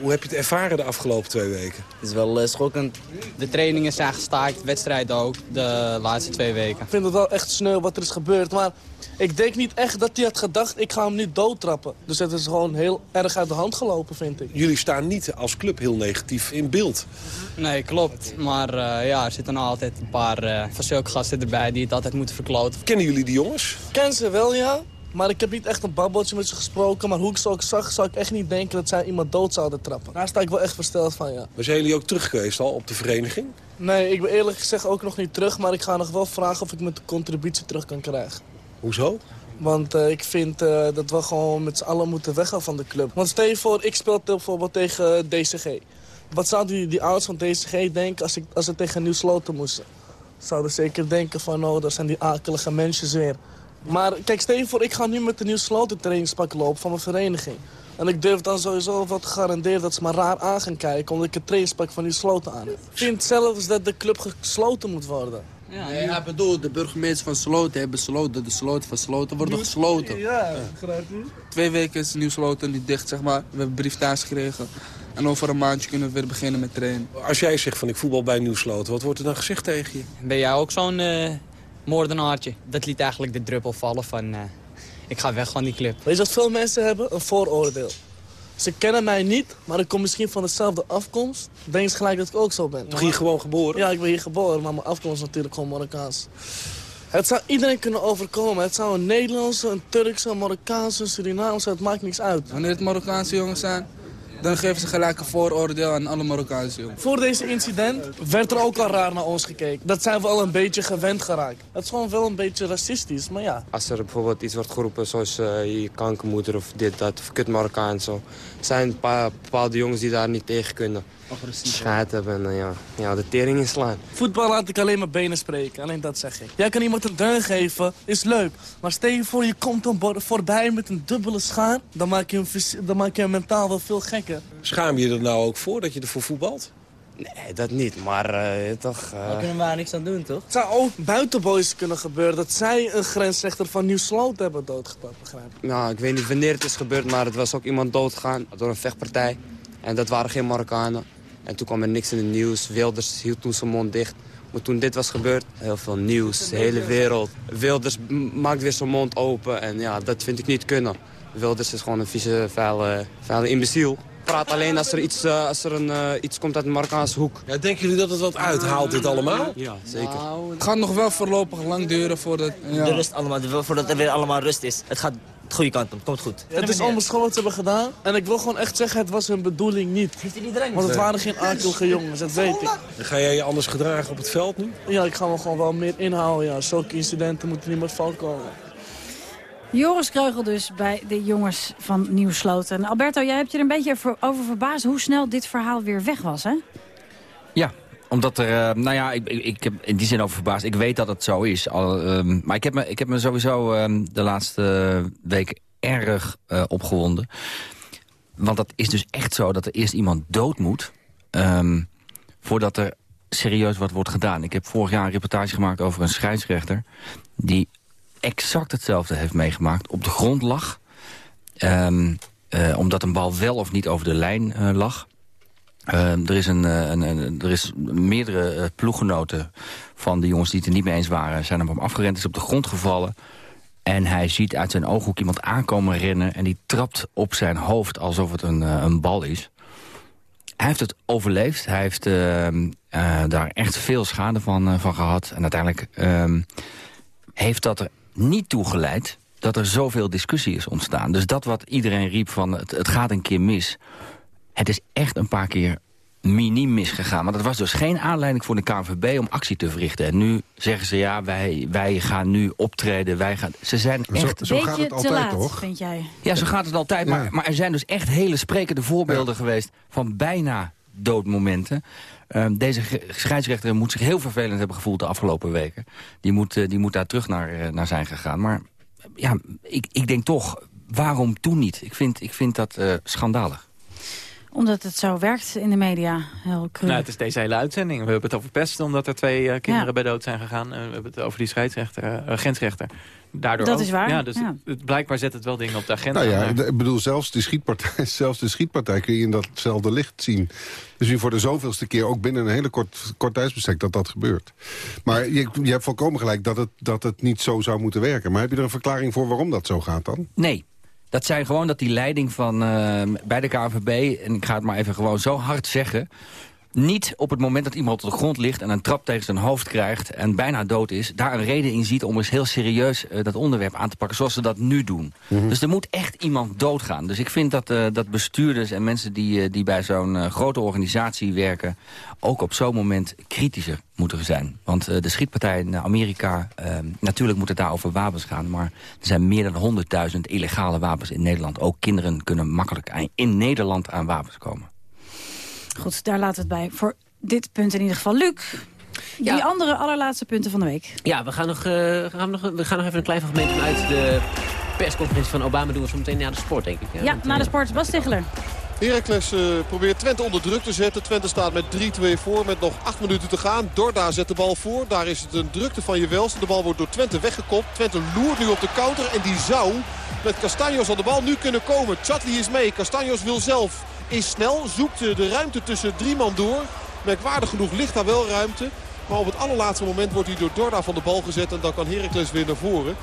Hoe heb je het ervaren de afgelopen twee weken? Het is wel eh, schokkend. De trainingen zijn gestaakt, wedstrijd ook, de laatste twee weken. Ik vind het wel echt sneu wat er is gebeurd. Maar ik denk niet echt dat hij had gedacht, ik ga hem niet doodtrappen. Dus het is gewoon heel erg uit de hand gelopen, vind ik. Jullie staan niet als club heel negatief in beeld. Nee, klopt. Maar eh, ja, er zitten nog altijd een paar uh, van zulke gasten erbij die het altijd moeten verkloten. Kennen jullie die jongens? Ken ze wel, ja. Maar ik heb niet echt een babbeltje met ze gesproken. Maar hoe ik ze ook zag, zou ik echt niet denken dat zij iemand dood zouden trappen. Daar sta ik wel echt versteld van, ja. Maar zijn jullie ook terug geweest al op de vereniging? Nee, ik ben eerlijk gezegd ook nog niet terug. Maar ik ga nog wel vragen of ik met de contributie terug kan krijgen. Hoezo? Want uh, ik vind uh, dat we gewoon met z'n allen moeten weggaan van de club. Want stel je voor, ik speel bijvoorbeeld tegen DCG. Wat zouden die, die ouders van DCG denken als, ik, als ze tegen Nieuw Sloten moesten? Zouden zeker denken van, oh, dat zijn die akelige mensen weer. Maar kijk, stel je voor, ik ga nu met de Nieuw Sloten trainingspak lopen van mijn vereniging. En ik durf dan sowieso wat te garanderen dat ze me raar aan gaan kijken... omdat ik het trainingspak van Nieuw Sloten aan heb. Ik vind zelfs dat de club gesloten moet worden. Ja, nee, hij bedoelt, de burgemeester van Sloten hebben besloten. De sloten van Sloten worden gesloten. Ja, begrijp je? Twee weken is Nieuw Sloten nu dicht, zeg maar. We hebben een brief thuis gekregen. En over een maandje kunnen we weer beginnen met trainen. Als jij zegt van ik voetbal bij Nieuwsloten, wat wordt er dan gezegd tegen je? Ben jij ook zo'n uh, moordenaartje? Dat liet eigenlijk de druppel vallen van... Uh, ik ga weg van die club. Weet je wat veel mensen hebben? Een vooroordeel. Ze kennen mij niet, maar ik kom misschien van dezelfde afkomst. Denk ze gelijk dat ik ook zo ben. Toch hier gewoon geboren? Ja, ik ben hier geboren, maar mijn afkomst is natuurlijk gewoon Marokkaans. Het zou iedereen kunnen overkomen. Het zou een Nederlandse, een Turkse, een Marokkaanse, een Surinaamse, het maakt niks uit. Wanneer het Marokkaanse jongens zijn, dan geven ze gelijk een vooroordeel aan alle Marokkaanse jongens. Voor deze incident werd er ook al raar naar ons gekeken. Dat zijn we al een beetje gewend geraakt. Het is gewoon wel een beetje racistisch, maar ja. Als er bijvoorbeeld iets wordt geroepen zoals uh, je kankermoeder of dit, dat, of kut Marokkaan en zo. Er zijn een paar bepaalde jongens die daar niet tegen kunnen. Scheid hebben en uh, ja, ja, de tering inslaan. Voetbal laat ik alleen maar benen spreken, alleen dat zeg ik. Jij kan iemand een deun geven, is leuk. Maar stel je voor, je komt dan voorbij met een dubbele schaar... dan maak je hem, dan maak je hem mentaal wel veel gekker. Schaam je er nou ook voor dat je ervoor voetbalt? Nee, dat niet, maar uh, toch... Uh... Daar kunnen we daar niks aan doen, toch? Het zou ook buitenboys kunnen gebeuren... dat zij een grensrechter van Nieuw Sloot hebben doodgepakt, begrijp ik. Nou, ik weet niet wanneer het is gebeurd, maar het was ook iemand doodgegaan door een vechtpartij. En dat waren geen Marokkanen. En toen kwam er niks in het nieuws. Wilders hield toen zijn mond dicht. Maar toen dit was gebeurd, heel veel nieuws, de hele wereld. Wilders maakt weer zijn mond open en ja, dat vind ik niet kunnen. Wilders is gewoon een vieze, vuile, vuile imbeciel. Praat alleen als er, iets, uh, als er een, uh, iets komt uit de Marokkaanse hoek. Ja, denken jullie dat het wat uithaalt, dit allemaal? Ja, zeker. Nou, het gaat nog wel voorlopig lang duren voordat... Ja. De rust allemaal, voordat er weer allemaal rust is. Het gaat de goede kant op, komt goed. Het is onbeschoft wat ze hebben gedaan. En ik wil gewoon echt zeggen, het was hun bedoeling niet. Want het waren geen akelige jongens, dat weet ik. En ga jij je anders gedragen op het veld nu? Ja, ik ga me gewoon wel meer inhouden. Ja. Zulke incidenten moeten niet meer voorkomen. Joris Kreugel dus bij de jongens van Nieuwsloten. Alberto, jij hebt je er een beetje over verbaasd hoe snel dit verhaal weer weg was, hè? Ja, omdat er, uh, nou ja, ik, ik, heb in die zin over verbaasd. Ik weet dat het zo is. Um, maar ik heb me, ik heb me sowieso um, de laatste week erg uh, opgewonden. Want dat is dus echt zo dat er eerst iemand dood moet... Um, voordat er serieus wat wordt gedaan. Ik heb vorig jaar een reportage gemaakt over een scheidsrechter... die exact hetzelfde heeft meegemaakt. Op de grond lag. Um, uh, omdat een bal wel of niet over de lijn uh, lag. Uh, er, is een, een, een, er is meerdere ploeggenoten van de jongens die het er niet mee eens waren... zijn op hem afgerend, is op de grond gevallen. En hij ziet uit zijn ooghoek iemand aankomen rennen... en die trapt op zijn hoofd alsof het een, een bal is. Hij heeft het overleefd. Hij heeft daar echt veel schade van, van gehad. En uiteindelijk heeft dat er niet toegeleid dat er zoveel discussie is ontstaan. Dus dat wat iedereen riep van het, het gaat een keer mis... het is echt een paar keer miniem misgegaan. Maar dat was dus geen aanleiding voor de KNVB om actie te verrichten. En nu zeggen ze, ja, wij, wij gaan nu optreden. Wij gaan, ze zijn echt... Beetje te laat, vind jij? Ja, zo gaat het altijd. Maar, maar er zijn dus echt hele sprekende voorbeelden geweest... van bijna doodmomenten. Ehm, deze scheidsrechter moet zich heel vervelend hebben gevoeld de afgelopen weken. Die moet, eh, die moet daar terug naar, eh, naar zijn gegaan. Maar ja, ik, ik denk toch, waarom toen niet? Ik vind, ik vind dat eh, schandalig. Omdat het zo werkt in de media. Heel cru. Nou, het is deze hele uitzending. We hebben het over pesten omdat er twee eh, kinderen Ja. bij dood zijn gegaan. En we hebben het over die scheidsrechter, eh, grensrechter. Daardoor Dat ook. is waar, Ja, dus ja. Het, het- blijkbaar zet het wel dingen op de agenda. Nou ja, ik bedoel, zelfs de, schietpartij, zelfs de schietpartij kun je in datzelfde licht zien. Dus nu voor de zoveelste keer, ook binnen een hele kort, kort tijdsbestek, dat dat gebeurt. Maar je, je hebt volkomen gelijk dat het, dat het niet zo zou moeten werken. Maar heb je er een verklaring voor waarom dat zo gaat dan? Nee. Dat zijn gewoon dat die leiding van eh, bij de KNVB... en ik ga het maar even gewoon zo hard zeggen... niet op het moment dat iemand op de grond ligt... en een trap tegen zijn hoofd krijgt en bijna dood is... daar een reden in ziet om eens heel serieus eh, dat onderwerp aan te pakken... zoals ze dat nu doen. Dus er moet echt iemand doodgaan. Dus ik vind dat, eh, dat bestuurders en mensen die, eh, die bij zo'n grote organisatie werken... ook op zo'n moment kritischer moeten zijn. Want de schietpartij in Amerika... eh, natuurlijk moet het daar over wapens gaan... maar er zijn meer dan 100.000 illegale wapens in Nederland. Ook kinderen kunnen makkelijk aan- in Nederland aan wapens komen. Goed, daar laten we het bij. Voor dit punt in ieder geval. Luc, die andere allerlaatste punten van de week. Ja, we gaan, nog, eh, gaan we, nog, we gaan nog even een klein fragment doen uit de persconferentie van Obama. doen we zo meteen na de sport, denk ik. hè? Ja, Want, na eh, de sport. Bas Ticheler. Heracles eh, probeert Twente onder druk te zetten. Twente staat met 3-2 voor met nog 8 minuten te gaan. Dorda zet de bal voor. Daar is het een drukte van Jewels. De bal wordt door Twente weggekopt. Twente loert nu op de counter. En die zou met Castanjos aan de bal nu kunnen komen. Chatli is mee. Castanjos wil zelf. Is snel. Zoekt eh, de ruimte tussen drie man door. Merkwaardig genoeg ligt daar wel ruimte. Maar op het allerlaatste moment wordt hij door Dorda van de bal gezet. En dan kan Heracles weer naar voren.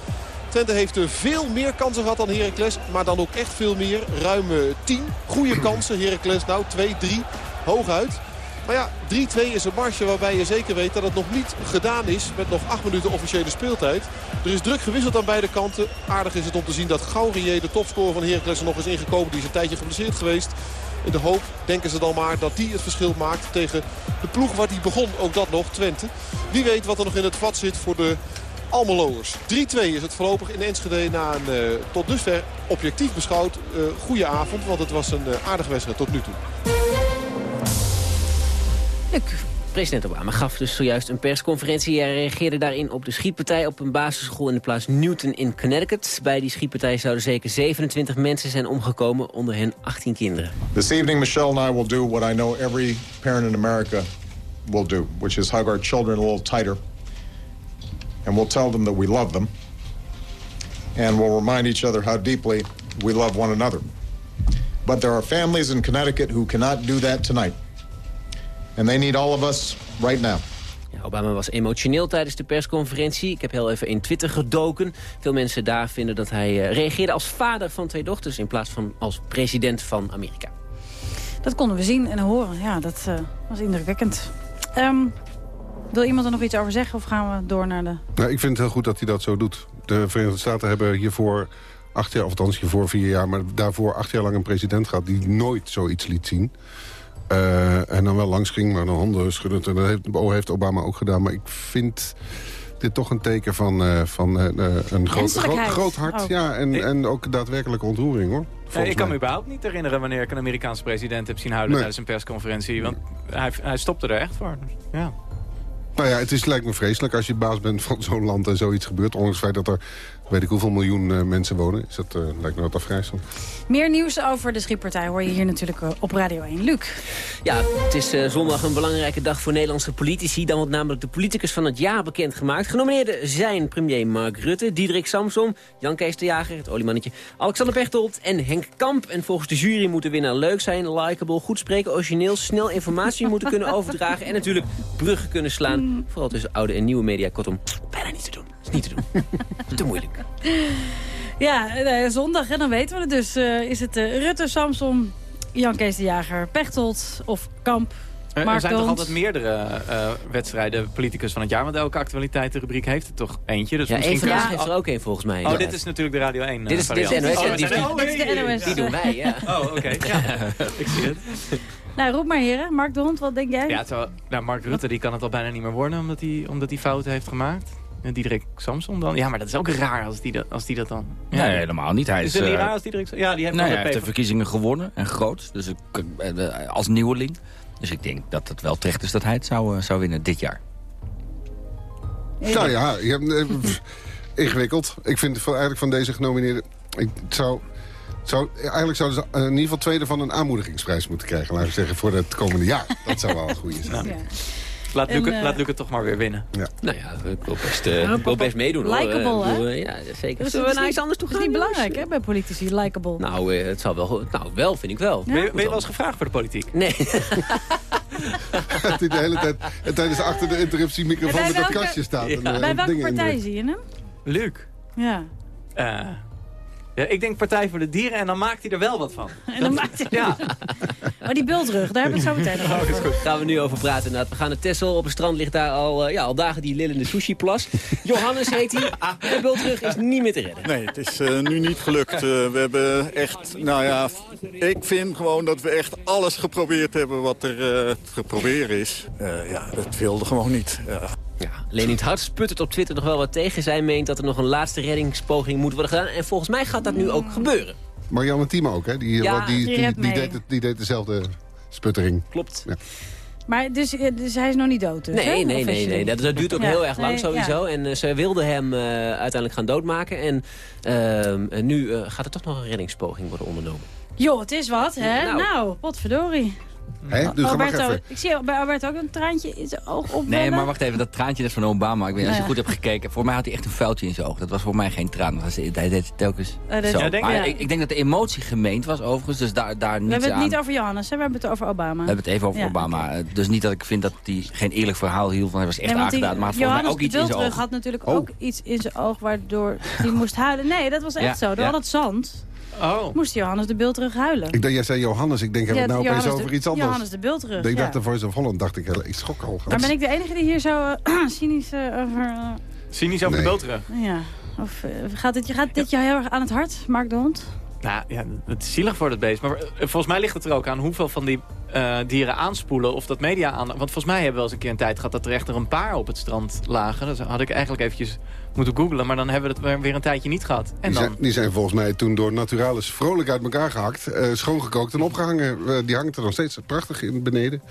Twente heeft er veel meer kansen gehad dan Heracles. Maar dan ook echt veel meer. Ruim eh, 10 goede kansen. Heracles nou 2, 3 hooguit. Maar ja, 3-2 is een marge waarbij je zeker weet dat het nog niet gedaan is. Met nog 8 minuten officiële speeltijd. Er is druk gewisseld aan beide kanten. Aardig is het om te zien dat Gaurier, de topscorer van Heracles, er nog is ingekomen. Die is een tijdje geblesseerd geweest. In de hoop denken ze dan maar dat die het verschil maakt tegen de ploeg waar die begon. Ook dat nog, Twente. Wie weet wat er nog in het vat zit voor de Almeloers. 3-2 is het voorlopig in Enschede na een eh, tot dusver objectief beschouwd eh, goede avond. Want het was een eh, aardige wedstrijd tot nu toe. President Obama gaf dus zojuist een persconferentie. Hij reageerde daarin op de schietpartij op een basisschool in de plaats Newton in Connecticut. Bij die schietpartij zouden zeker 27 mensen zijn omgekomen, onder hen 18 kinderen. This evening, Michelle and I will do what I know every parent in America will do, which is hug our children a little tighter. And we'll tell them that we love them. And we'll remind each other how deeply we love one another. But there are families in Connecticut who cannot do that tonight. And they need all of us right now. Obama was emotioneel tijdens de persconferentie. Ik heb heel even in Twitter gedoken. Veel mensen daar vinden dat hij eh, reageerde als vader van twee dochters... in plaats van als president van Amerika. Dat konden we zien en horen. Ja, dat eh, was indrukwekkend. Ehm, wil iemand er nog iets over zeggen of gaan we door naar de... Nou, ik vind het heel goed dat hij dat zo doet. De Verenigde Staten hebben hiervoor acht jaar, of althans hiervoor vier jaar... maar daarvoor acht jaar lang een president gehad die nooit zoiets liet zien. Eh, en dan wel langs ging, maar dan handen schuddend. En dat heeft, oh, heeft Obama ook gedaan. Maar ik vind dit toch een teken van, eh, van eh, een groot, groot, hart. ook. Ja, en, en ook daadwerkelijke ontroering, hoor. Nee, ik kan me überhaupt niet herinneren wanneer ik een Amerikaanse president heb zien huilen Nee. tijdens een persconferentie. Want hij, hij stopte er echt voor. Ja. Nou ja, het is, lijkt me vreselijk als je baas bent van zo'n land en zoiets gebeurt. Ondanks het feit dat er, weet ik hoeveel miljoen eh, mensen wonen. Is dat, eh, lijkt me wat afgrijzelijk. Meer nieuws over de schietpartij hoor je hier natuurlijk eh, op Radio 1. Luc. Ja, het is eh, zondag een belangrijke dag voor Nederlandse politici. Dan wordt namelijk de politicus van het jaar bekendgemaakt. Genomineerden zijn premier Mark Rutte, Diederik Samsom... Jan Kees de Jager, het oliemannetje, Alexander Pechtold en Henk Kamp. En volgens de jury moet de winnaar leuk zijn, likable, goed spreken, origineel... snel informatie moeten kunnen overdragen... en natuurlijk bruggen kunnen slaan. Vooral tussen oude en nieuwe media. Kortom, bijna niet te doen. Is niet te doen. te moeilijk. Ja, eh, zondag, en dan weten we het dus. Eh, is het eh, Rutte, Samson, Jan Kees de Jager, Pechtold of Kamp? Er, er Mark zijn toch altijd meerdere eh, wedstrijden politicus van het jaar. Want elke actualiteitenrubriek heeft er toch eentje. Dus Ja, misschien één kunnen- heeft er ook één volgens mij. Oh, Ja. dit is natuurlijk de Radio 1 Dit is- dit is. NOS, Oh, ja, die- oh, dit is de hey, NOS. Die doen wij, ja. Oh, oké. Ja, ik zie het. Nou, roep maar heren. Mark de Hond, wat denk jij? Ja, nou, Mark Rutte die kan het al bijna niet meer worden omdat hij, omdat hij fouten heeft gemaakt. En Diederik Samson dan? Ja, maar dat is ook raar als die dat, als die dat dan... Ja, Nee, helemaal niet. Hij is is, het niet eh, raar als Diederik Samson... Ja, die heeft van hij de heeft de verkiezingen gewonnen en groot. Dus ik, eh, als nieuweling. Dus ik denk dat het wel terecht is dat hij het zou, eh, zou winnen dit jaar. Nou ja, je hebt, eh, pff, ingewikkeld. Ik vind van, eigenlijk van deze genomineerden... Ik zou, zou, eigenlijk zouden ze eh, in ieder geval tweede van een aanmoedigingsprijs moeten krijgen. Laten we zeggen, voor het komende jaar. Dat zou wel een goede zijn. Laat En, Luc, het, eh, laat Luc het toch maar weer winnen. Ja. Nou ja, ik wil best, eh, ik wil best meedoen hoor. Likeable, Eh, ik bedoel, hè? eh, Ja, zeker. Dus we naar niet- iets anders toe gaan? is niet belangrijk, hè, bij politici. Likeable. Nou, eh, het zou wel, nou, wel vind ik wel. Ben, je, ben je wel eens gevraagd voor de politiek? Nee. Dat hij de hele tijd en tijdens achter de interruptiemicrofoon Bij met dat kastje staat. En, Ja. eh, Bij welke partij zie je hem? Luc. Ja. Eh, ja, ik denk Partij voor de Dieren en dan maakt hij er wel wat van. En dan maakt hij... Ja. Maar die bultrug, daar hebben we het zo meteen nog over. Daar gaan we nu over praten. inderdaad. We gaan naar Texel. Op het strand ligt daar al, eh, ja, al dagen die lillende sushi-plas. Johannes heet hij. De bultrug is niet meer te redden. Nee, het is eh, nu niet gelukt. Eh, we hebben echt, nou ja, ik vind gewoon dat we echt alles geprobeerd hebben wat er eh, te proberen is. Eh, ja, dat wilde gewoon niet. Ja. Ja, Lenin Hart sputtert op Twitter nog wel wat tegen. Zij meent dat er nog een laatste reddingspoging moet worden gedaan. En volgens mij gaat dat nu ook gebeuren. Marianne Thieme ook, hè? Die, Ja, die, die die, deed, het- die deed dezelfde sputtering. Klopt. Ja. Maar dus, eh, dus hij is nog niet dood dus, hè? Nee, nee, nee, nee. Dat, dat duurt ook Ja, heel erg lang nee, sowieso. ja. En eh, ze wilden hem eh, uiteindelijk gaan doodmaken. En ehm, nu eh, gaat er toch nog een reddingspoging worden ondernomen. Joh, het is wat, hè? Nou. Nou, potverdorie. Hè? Dus Alberto, even. ik zie bij Alberto ook een traantje in zijn oog opwellen. Nee, maar wacht even, dat traantje is van Obama. Ik weet, als je Ja. goed hebt gekeken, voor mij had hij echt een vuiltje in zijn oog. Dat was voor mij geen traan. Hij hij deed het telkens Oh, dat- zo. Ja, denk maar ik, ik denk dat de emotie gemeend was overigens, dus daar, daar We niets hebben het aan. niet over Johannes, hè? we hebben het over Obama. We hebben het even over Ja. Obama. Eh, Dus niet dat ik vind dat hij geen eerlijk verhaal hield, want hij was echt Nee, die aangedaan. Maar volgens mij ook iets in zijn oog. had natuurlijk Oh. ook iets in zijn oog waardoor hij moest huilen. Nee, dat was echt Ja, zo. Door ja. al het zand Oh. moest Johannes de Bultrug huilen. Ik dacht, jij zei Johannes. Ik denk, hebben we het nou opeens over de- iets anders? Johannes de Bultrug, Ik ja. dacht, de Voice of Holland, dacht ik. Ik schrok al. Maar ben ik de enige die hier zo eh, cynisch eh, over... eh, Cynisch over de bultrug. ja, of gaat dit, gaat dit jou heel erg aan het hart, Mark de Hond? Nou ja, het is zielig voor dat beest. Maar volgens mij ligt het er ook aan hoeveel van die eh, dieren aanspoelen. Of dat media aan... Want volgens mij hebben we wel eens een keer een tijd gehad dat er echt er een paar op het strand lagen. Dat had ik eigenlijk eventjes moeten googlen. Maar dan hebben we het weer- een tijdje niet gehad. En Die dan... zijn, die zijn volgens mij toen door Naturalis vrolijk uit elkaar gehakt, eh, schoongekookt en opgehangen. Eh, die hangt er nog steeds prachtig in beneden.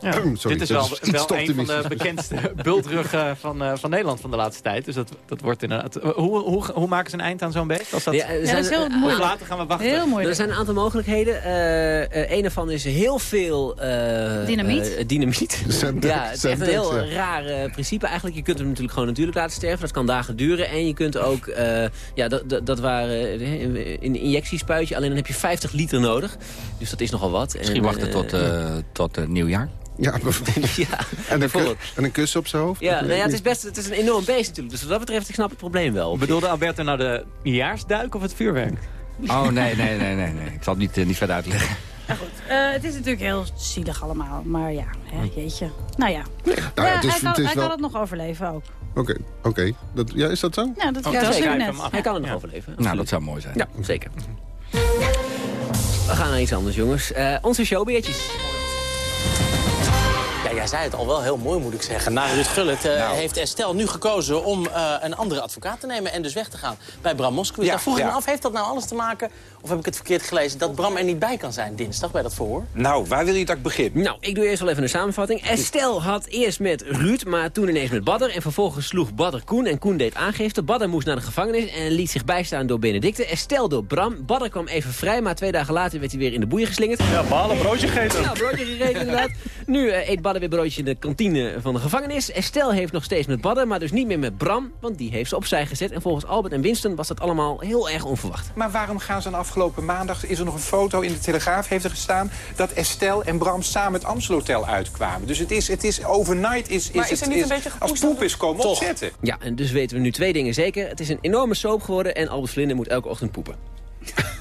Ja, Sorry, dit is dat wel, iets wel te een van de bekendste bultruggen van, eh, van Nederland van de laatste tijd. Dus dat, dat wordt inderdaad... eh, Hoe, hoe, hoe maken ze een eind aan zo'n beest? Als dat... Ja, Ja, dat is heel eh, moeilijk. Later gaan we wachten. Heel moeilijk. Er zijn een aantal mogelijkheden. Eh eh, een ervan is heel veel... eh, Dynamiet? dynamiet. Ja, het is echt een heel raar principe eigenlijk. Je kunt hem natuurlijk gewoon natuurlijk laten sterven. Dat kan dagen duren. En je kunt ook... eh, ja, dat, waren een injectiespuitje. Alleen dan heb je 50 liter nodig. Dus dat is nogal wat. Misschien En, wachten tot, eh, tot nieuwjaar. Ja, bijvoorbeeld. ja, En een, en een kus op zijn hoofd? Ja, Dat nou ja, het is best het is een enorm beest natuurlijk. Dus wat dat betreft, ik snap het probleem wel. Bedoelde Alberto nou de nieuwjaarsduik of het vuurwerk? Oh, nee, nee, nee, nee. nee. Ik zal het niet, eh, niet verder uitleggen. Eh, het is natuurlijk heel zielig allemaal, maar ja, hè, jeetje. Nou ja, Nou ja, Ja, het is, hij, kan, het is hij wel... kan het nog overleven ook. Oké, oké. Dat- Ja, is dat zo? Ja, dat Ja, vertelde zeker. net. Hij kan het nog overleven. Nou, dat zou mooi zijn. Ja, zeker. We gaan naar iets anders, jongens. Eh, onze showbeertjes. Ja, jij zei het al wel heel mooi, moet ik zeggen. Na Ruud Gullit eh, heeft Estelle nu gekozen om eh, een andere advocaat te nemen... en dus weg te gaan bij Bram Moskowitz. Ja, Daar vroeg ik ja. me af, heeft dat nou alles te maken... of heb ik het verkeerd gelezen, dat Bram er niet bij kan zijn dinsdag bij dat verhoor? Nou, waar wil je dat ik begin? Nou, ik doe eerst wel even een samenvatting. Estelle had eerst met Ruud, maar toen ineens met Badder. En vervolgens sloeg Badder Koen en Koen deed aangifte. Badder moest naar de gevangenis en liet zich bijstaan door Benedicte. Estelle door Bram. Badder kwam even vrij, maar twee dagen later werd hij weer in de boeien geslingerd. Ja, balen, broodje gegeten. Ja, broodje gegeten inderdaad. Nu eh, eet Badder weer broodje in de kantine van de gevangenis. Estelle heeft nog steeds met Badder, maar dus niet meer met Bram. Want die heeft ze opzij gezet. En volgens Albert en Winston was dat allemaal heel erg onverwacht. Maar waarom gaan ze dan afgelopen maandag... is er nog een foto in de Telegraaf, heeft er gestaan... dat Estelle en Bram samen het Amstelhotel uitkwamen. Dus het is, het is overnight is, is, Maar is het beetje als poep is komen Toch. opzetten. Ja, en dus weten we nu twee dingen zeker. Het is een enorme soap geworden en Albert Vlinder moet elke ochtend poepen.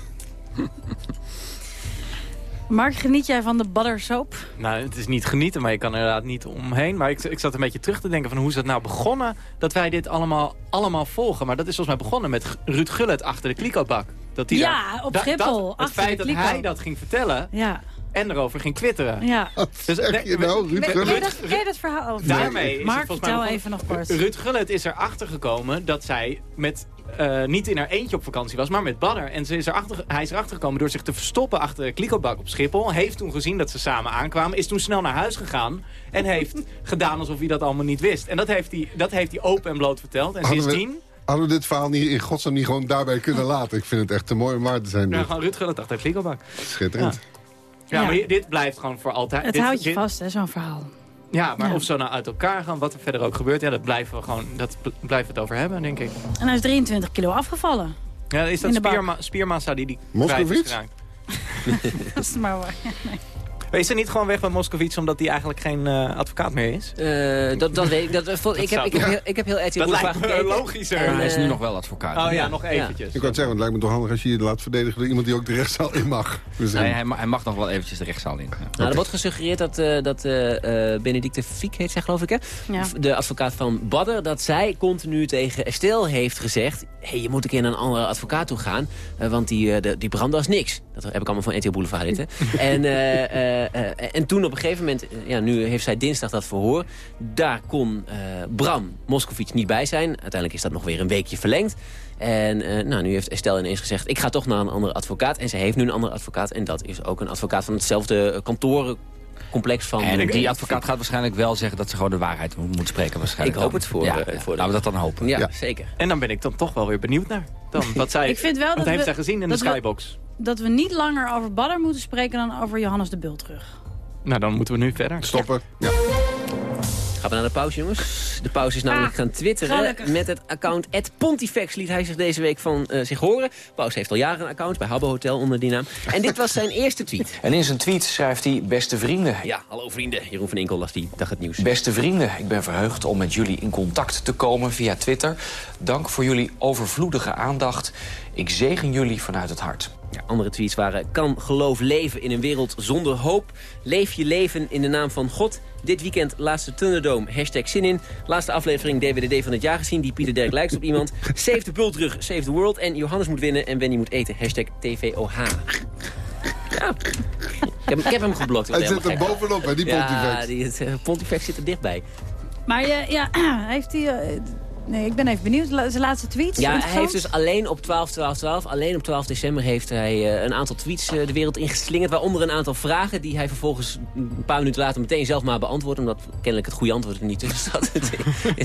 Mark, geniet jij van de baddersoap? Nou, het is niet genieten, maar je kan er inderdaad niet omheen. Maar ik, ik zat een beetje terug te denken van hoe is dat nou begonnen... dat wij dit allemaal, allemaal volgen. Maar dat is volgens mij begonnen met Ruud Gullit achter de klikobak. Dat die Ja, daar- op Schiphol, dat- Het achter feit dat kliko. hij dat ging vertellen... Ja. En erover ging twitteren. Ja. Dus, zeg je nou, Ruud Gullit? dat, ken dat verhaal? Of Daarmee is het Mark, vertel even nog kort. Ruud Gullit is erachter gekomen dat zij met, eh, niet in haar eentje op vakantie was, maar met Badder. En ze is erachter, hij is erachter gekomen door zich te verstoppen achter de klikopbak op Schiphol. Heeft toen gezien dat ze samen aankwamen. Is toen snel naar huis gegaan. En heeft gedaan alsof hij dat allemaal niet wist. En dat heeft hij, dat heeft hij open en bloot verteld. En Hadden sindsdien... we, hadden we dit verhaal niet, in godsnaam niet gewoon daarbij kunnen laten? Ik vind het echt te mooi om waar te zijn. Ja, gewoon Ruud Gullit achter de klikopbak. Schitterend. Ja, Ja. maar dit blijft gewoon voor altijd. Het Dit- houdt je dit- vast, hè, zo'n verhaal. Ja, maar Ja. of ze nou uit elkaar gaan, wat er verder ook gebeurt... Ja, dat blijven we gewoon, dat bl- blijven we het over hebben, denk ik. En hij is 23 kilo afgevallen. Ja, is dat spierma spiermassa die die kwijt is geraakt? Dat is maar waar. Maar Is er niet gewoon weg bij Moskovits omdat hij eigenlijk geen eh, advocaat meer is? Eh, dat, dat weet ik. Dat, ik, heb, ik, heb heel, ik heb heel RTL Dat Boulevard lijkt me gekeken. logischer. En, hij is nu eh, nog wel advocaat. Oh ja, nog eventjes. Ik wou het zeggen, want het lijkt me toch handig als je je laat verdedigen... door iemand die ook de rechtszaal in mag. Dus, Nee, hij, ma- hij mag nog wel eventjes de rechtszaal in. Ja. Nou, er wordt gesuggereerd dat, eh dat eh eh, Benedicte Fiek heet zij geloof ik, hè? Ja. De advocaat van Badder, dat zij continu tegen Estelle heeft gezegd... hey, je moet een keer naar een andere advocaat toe gaan, want die, eh, de, die brandde als niks. Dat heb ik allemaal van RTL Boulevard dit, hè? en, eh, eh, eh, en toen op een gegeven moment, eh, ja, nu heeft zij dinsdag dat verhoor... daar kon eh, Bram Moscovici niet bij zijn. Uiteindelijk is dat nog weer een weekje verlengd. En eh, nou, nu heeft Estelle ineens gezegd... ik ga toch naar een andere advocaat. En ze heeft nu een andere advocaat. En dat is ook een advocaat van hetzelfde eh, kantorencomplex van... En eh, die advocaat gaat waarschijnlijk wel zeggen dat ze gewoon de waarheid mo- moet spreken. Waarschijnlijk Ik hoop dan. het voor, Ja, eh, ja. voor de- Laten we dat dan hopen. Ja, zeker. En dan ben ik dan toch wel weer benieuwd naar. Dan, wat zij, Ik vind wel dat heeft we- zij gezien in de we- skybox? Dat we niet langer over Badder moeten spreken dan over Johannes de Bultrug. Nou, dan moeten we nu verder. Stoppen. Ja. Gaan we naar de pauze, jongens. De pauze is namelijk Ah, gaan twitteren gelukkig. met het account Pontifex liet hij zich deze week van eh, zich horen. Pauze heeft al jaren een account bij Habbo Hotel onder die naam. En dit was zijn eerste tweet. En in zijn tweet schrijft hij... Beste vrienden, Ja, hallo vrienden. Jeroen van Inkel las die dag het nieuws. Beste vrienden, ik ben verheugd om met jullie in contact te komen via Twitter. Dank voor jullie overvloedige aandacht. Ik zegen jullie vanuit het hart. Ja, andere tweets waren... Kan geloof leven in een wereld zonder hoop? Leef je leven in de naam van God? Dit weekend laatste Thunderdome. Hashtag zin in. Laatste aflevering DWDD van het jaar gezien. Die Pieter Derk lijkt op iemand. Save the Bultrug, save the world. En Johannes moet winnen en Wendy moet eten. Hashtag TVOH. Ja. Ik heb, ik heb hem geblokt. Hij zit er bovenop, hè, die Ja, Pontifex. die, het, eh, Pontifex zit er dichtbij. Maar eh, ja, heeft hij... eh, nee, ik ben even benieuwd. La- Zijn laatste tweet? Ja, hij heeft dus alleen op 12, 12, 12, alleen op 12 december heeft hij eh, een aantal tweets eh, de wereld ingeslingerd. Waaronder een aantal vragen die hij vervolgens een paar minuten later meteen zelf maar beantwoordt. Omdat kennelijk het goede antwoord er niet tussen zat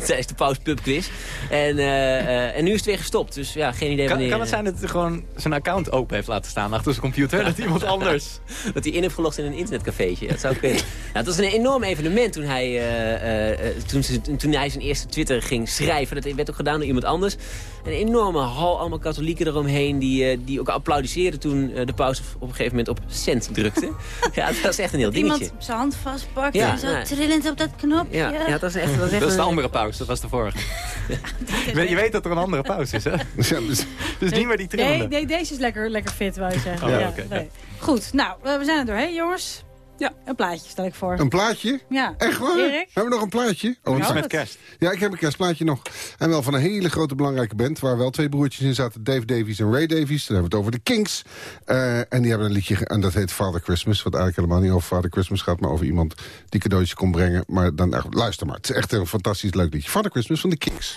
tijdens de pauze pub quiz. En, eh, eh, en nu is het weer gestopt. Dus ja, geen idee Kan, wanneer... kan het zijn dat hij gewoon zijn account open heeft laten staan achter zijn computer? dat iemand anders... Dat hij in heeft gelogd in een internetcafeetje. Dat zou kunnen. Ja, het was een enorm evenement toen hij, eh, eh, eh, toen, toen hij zijn eerste Twitter ging schrijven. Dat werd ook gedaan door iemand anders. Een enorme hal, allemaal katholieken eromheen... die, eh, die ook applaudisseerden toen eh, de pauze op een gegeven moment op cent drukte. ja, dat was echt een heel Dat dingetje. iemand zijn hand vastpakt Ja, en zo trillend op dat knopje. Ja, ja, dat is echt... Dat is, echt Dat is de een- andere pauze, dat was de vorige. je, weet, je weet dat er een andere pauze is, hè? dus- Dus niet meer die Nee, trillende. nee, deze is lekker, lekker fit, wou je zeggen. Oh, ja, oké, nee. ja. Goed, nou, eh, we zijn er doorheen, jongens. Ja. Een plaatje stel ik voor. Een plaatje? Ja. Echt waar? Erik? Hebben we nog een plaatje? Oh, Iets met kerst. Ja, ik heb een kerstplaatje nog. En wel van een hele grote belangrijke band... waar wel twee broertjes in zaten. Dave Davies en Ray Davies. Dan hebben we het over de Kings. Eh, en die hebben een liedje... En dat heet Father Christmas. Wat eigenlijk helemaal niet over Father Christmas gaat... maar over iemand die cadeautjes kon brengen. Maar dan, echt, luister maar. Het is echt een fantastisch leuk liedje. Father Christmas van de Kings.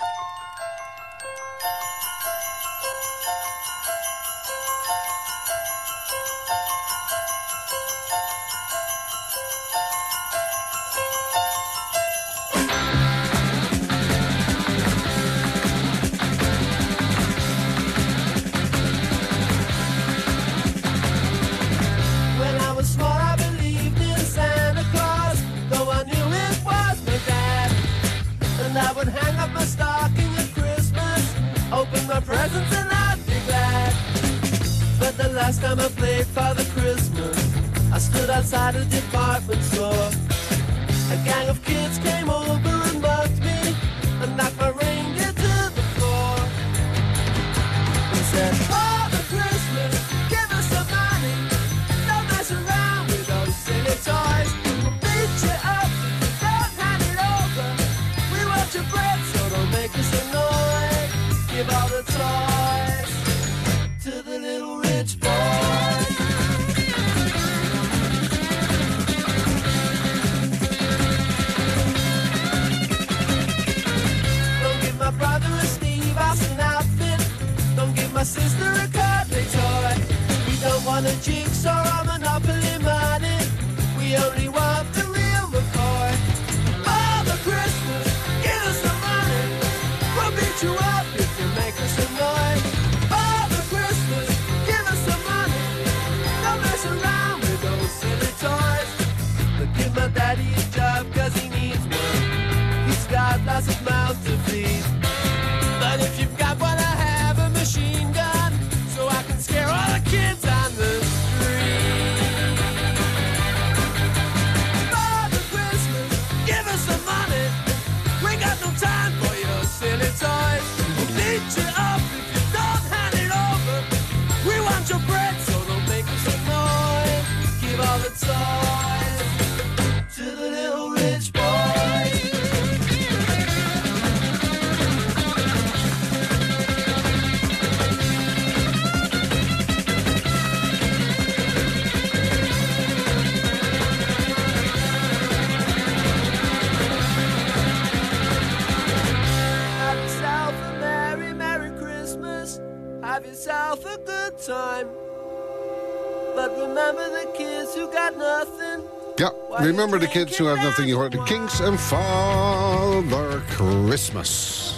Remember the kids who have nothing. Je hoort de Kings and Father Christmas.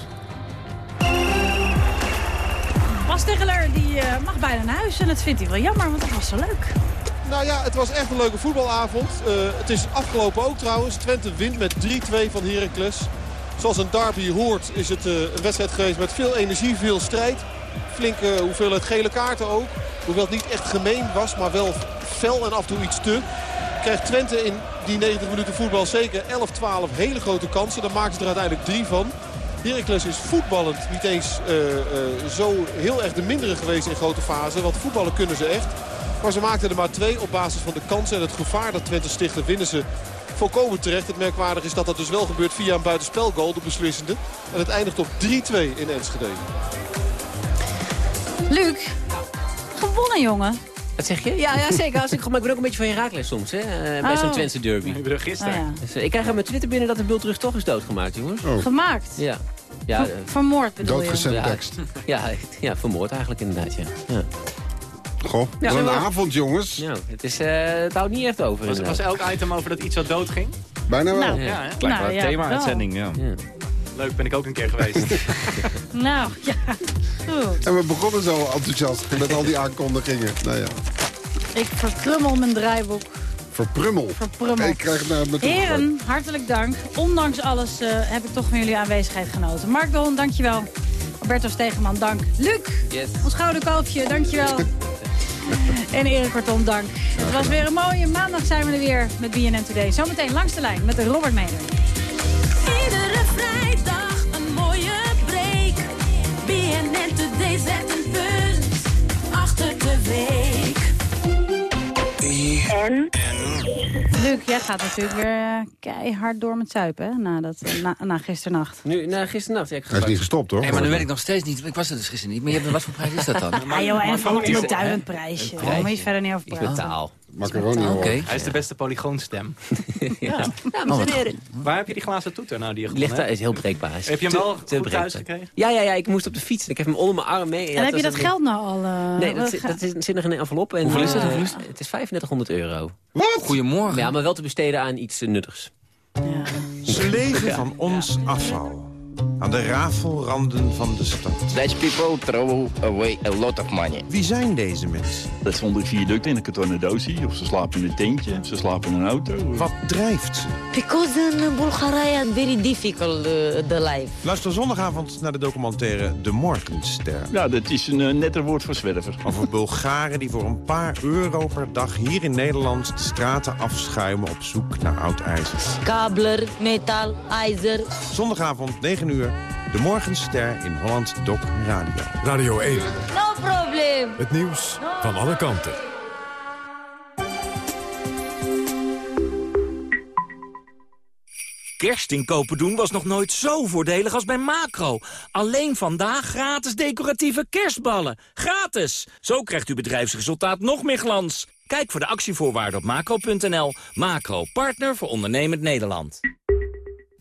Bas Tegeler die, eh, mag bijna naar huis en dat vindt hij wel jammer, want het was zo leuk. Nou ja, het was echt een leuke voetbalavond. Eh, het is afgelopen ook trouwens. Twente wint met 3-2 van Heracles. Zoals een derby hoort is het eh, een wedstrijd geweest met veel energie, veel strijd. Flinke hoeveelheid gele kaarten ook. Hoewel het niet echt gemeen was, maar wel fel en af en toe iets te. Krijgt Twente in die 90 minuten voetbal zeker 11, 12 hele grote kansen. Dan maken ze er uiteindelijk drie van. Heracles is voetballend niet eens eh, eh, zo heel erg de mindere geweest in grote fase. Want voetballen kunnen ze echt. Maar ze maakten er maar twee op basis van de kansen en het gevaar dat Twente stichten winnen ze volkomen terecht. Het merkwaardig is dat dat dus wel gebeurt via een buitenspelgoal, de beslissende. En het eindigt op 3-2 in Enschede. Luc, gewonnen jongen. Wat zeg je? Ja, ja zeker. Als ik, maar ik ben ook een beetje van Herakles soms, hè? eh, bij Oh. zo'n Twentse derby. Ik gisteren. Oh, ja. Dus, eh, ik krijg aan mijn Twitter binnen dat de Bultrug toch is doodgemaakt, jongens. Gemaakt. Ja. Ja, eh, vermoord bedoel je? Doodgezet ja, tekst. Ja, ja, vermoord eigenlijk inderdaad, ja. ja. Goh, Ja. wat een Ja. avond jongens. Ja, het, is, eh, het houdt niet echt over. Was, was elk item over dat iets wat dood ging? Bijna wel. Nou, Ja, hè? Lijkt wel Nou, een ja, thema-uitzending, ja. Leuk, ben ik ook een keer geweest. Nou, ja. Goed. En we begonnen zo enthousiast met al die aankondigingen. Nou ja, Ik verkrummel mijn draaiboek. verprummel. Verprummel. Ik krijg het naar me toe. Heren, hartelijk dank. Ondanks alles eh, heb ik toch van jullie aanwezigheid genoten. Mark Don, dankjewel. Alberto Stegeman, dank. Luc, Yes. ons gouden kalfje, dankjewel. en Erik Kortom, dank. Het was weer een mooie maandag zijn we er weer met BNN Today. Zometeen langs de lijn met de Robert Meder. Today zet een punt achter de week. En? Luc, jij gaat natuurlijk weer eh, keihard door met zuipen, hè? Na, dat, eh, na, na gisternacht. Nu, na gisternacht. Ja, ik Hij is niet gestopt hoor. Hey, maar dan weet ik nog steeds niet. Ik was er dus gisteren niet. Maar je hebt, wat voor prijs is dat dan? Ah joh, en van een is- beduidend prijsje. Daar moet je verder niet over Iets praten. met taal. Macaroni hoor. Hij is de beste polygoonstem. Ja, Oh, dames en heren. Waar heb je die glazen toeter nou die je Ligt daar is heel breekbaar. Is Heb je hem wel te goed thuis gekregen? Ja, ja, ja, ik moest op de fiets. Ik heb hem onder mijn arm mee. Ja, En heb je was dat een- geld nou al... eh, Nee, dat, zit, dat nog in een envelop. En, Hoeveel is het? eh, het is 3500 euro. Wat? Goedemorgen. Ja, maar wel te besteden aan iets nuttigs. Ze leven van ons afval. Aan de rafelranden van de stad. Dutch people throw away a lot of money. Wie zijn deze mensen? Dat stond ik viaduct in een kartonnen doosje. Of ze slapen in een tentje. Ze slapen in een auto. Wat drijft ze? Because in Bulgaria very difficult uh, the life. Luister zondagavond naar de documentaire De Morgenster. Ja, dat is een uh, netter woord voor zwerver. Over Bulgaren die voor een paar euro per dag hier in Nederland de straten afschuimen op zoek naar oud ijzer. Kabler, metaal, ijzer. Zondagavond 9 uur. De Morgenster in Holland Doc Radio. Radio 1. No problem. Het nieuws van alle kanten. Kerstinkopen doen was nog nooit zo voordelig als bij Macro. Alleen vandaag gratis decoratieve kerstballen. Gratis! Zo krijgt uw bedrijfsresultaat nog meer glans. Kijk voor de actievoorwaarden op macro.nl. Macro, partner voor ondernemend Nederland.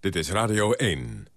Dit is Radio 1.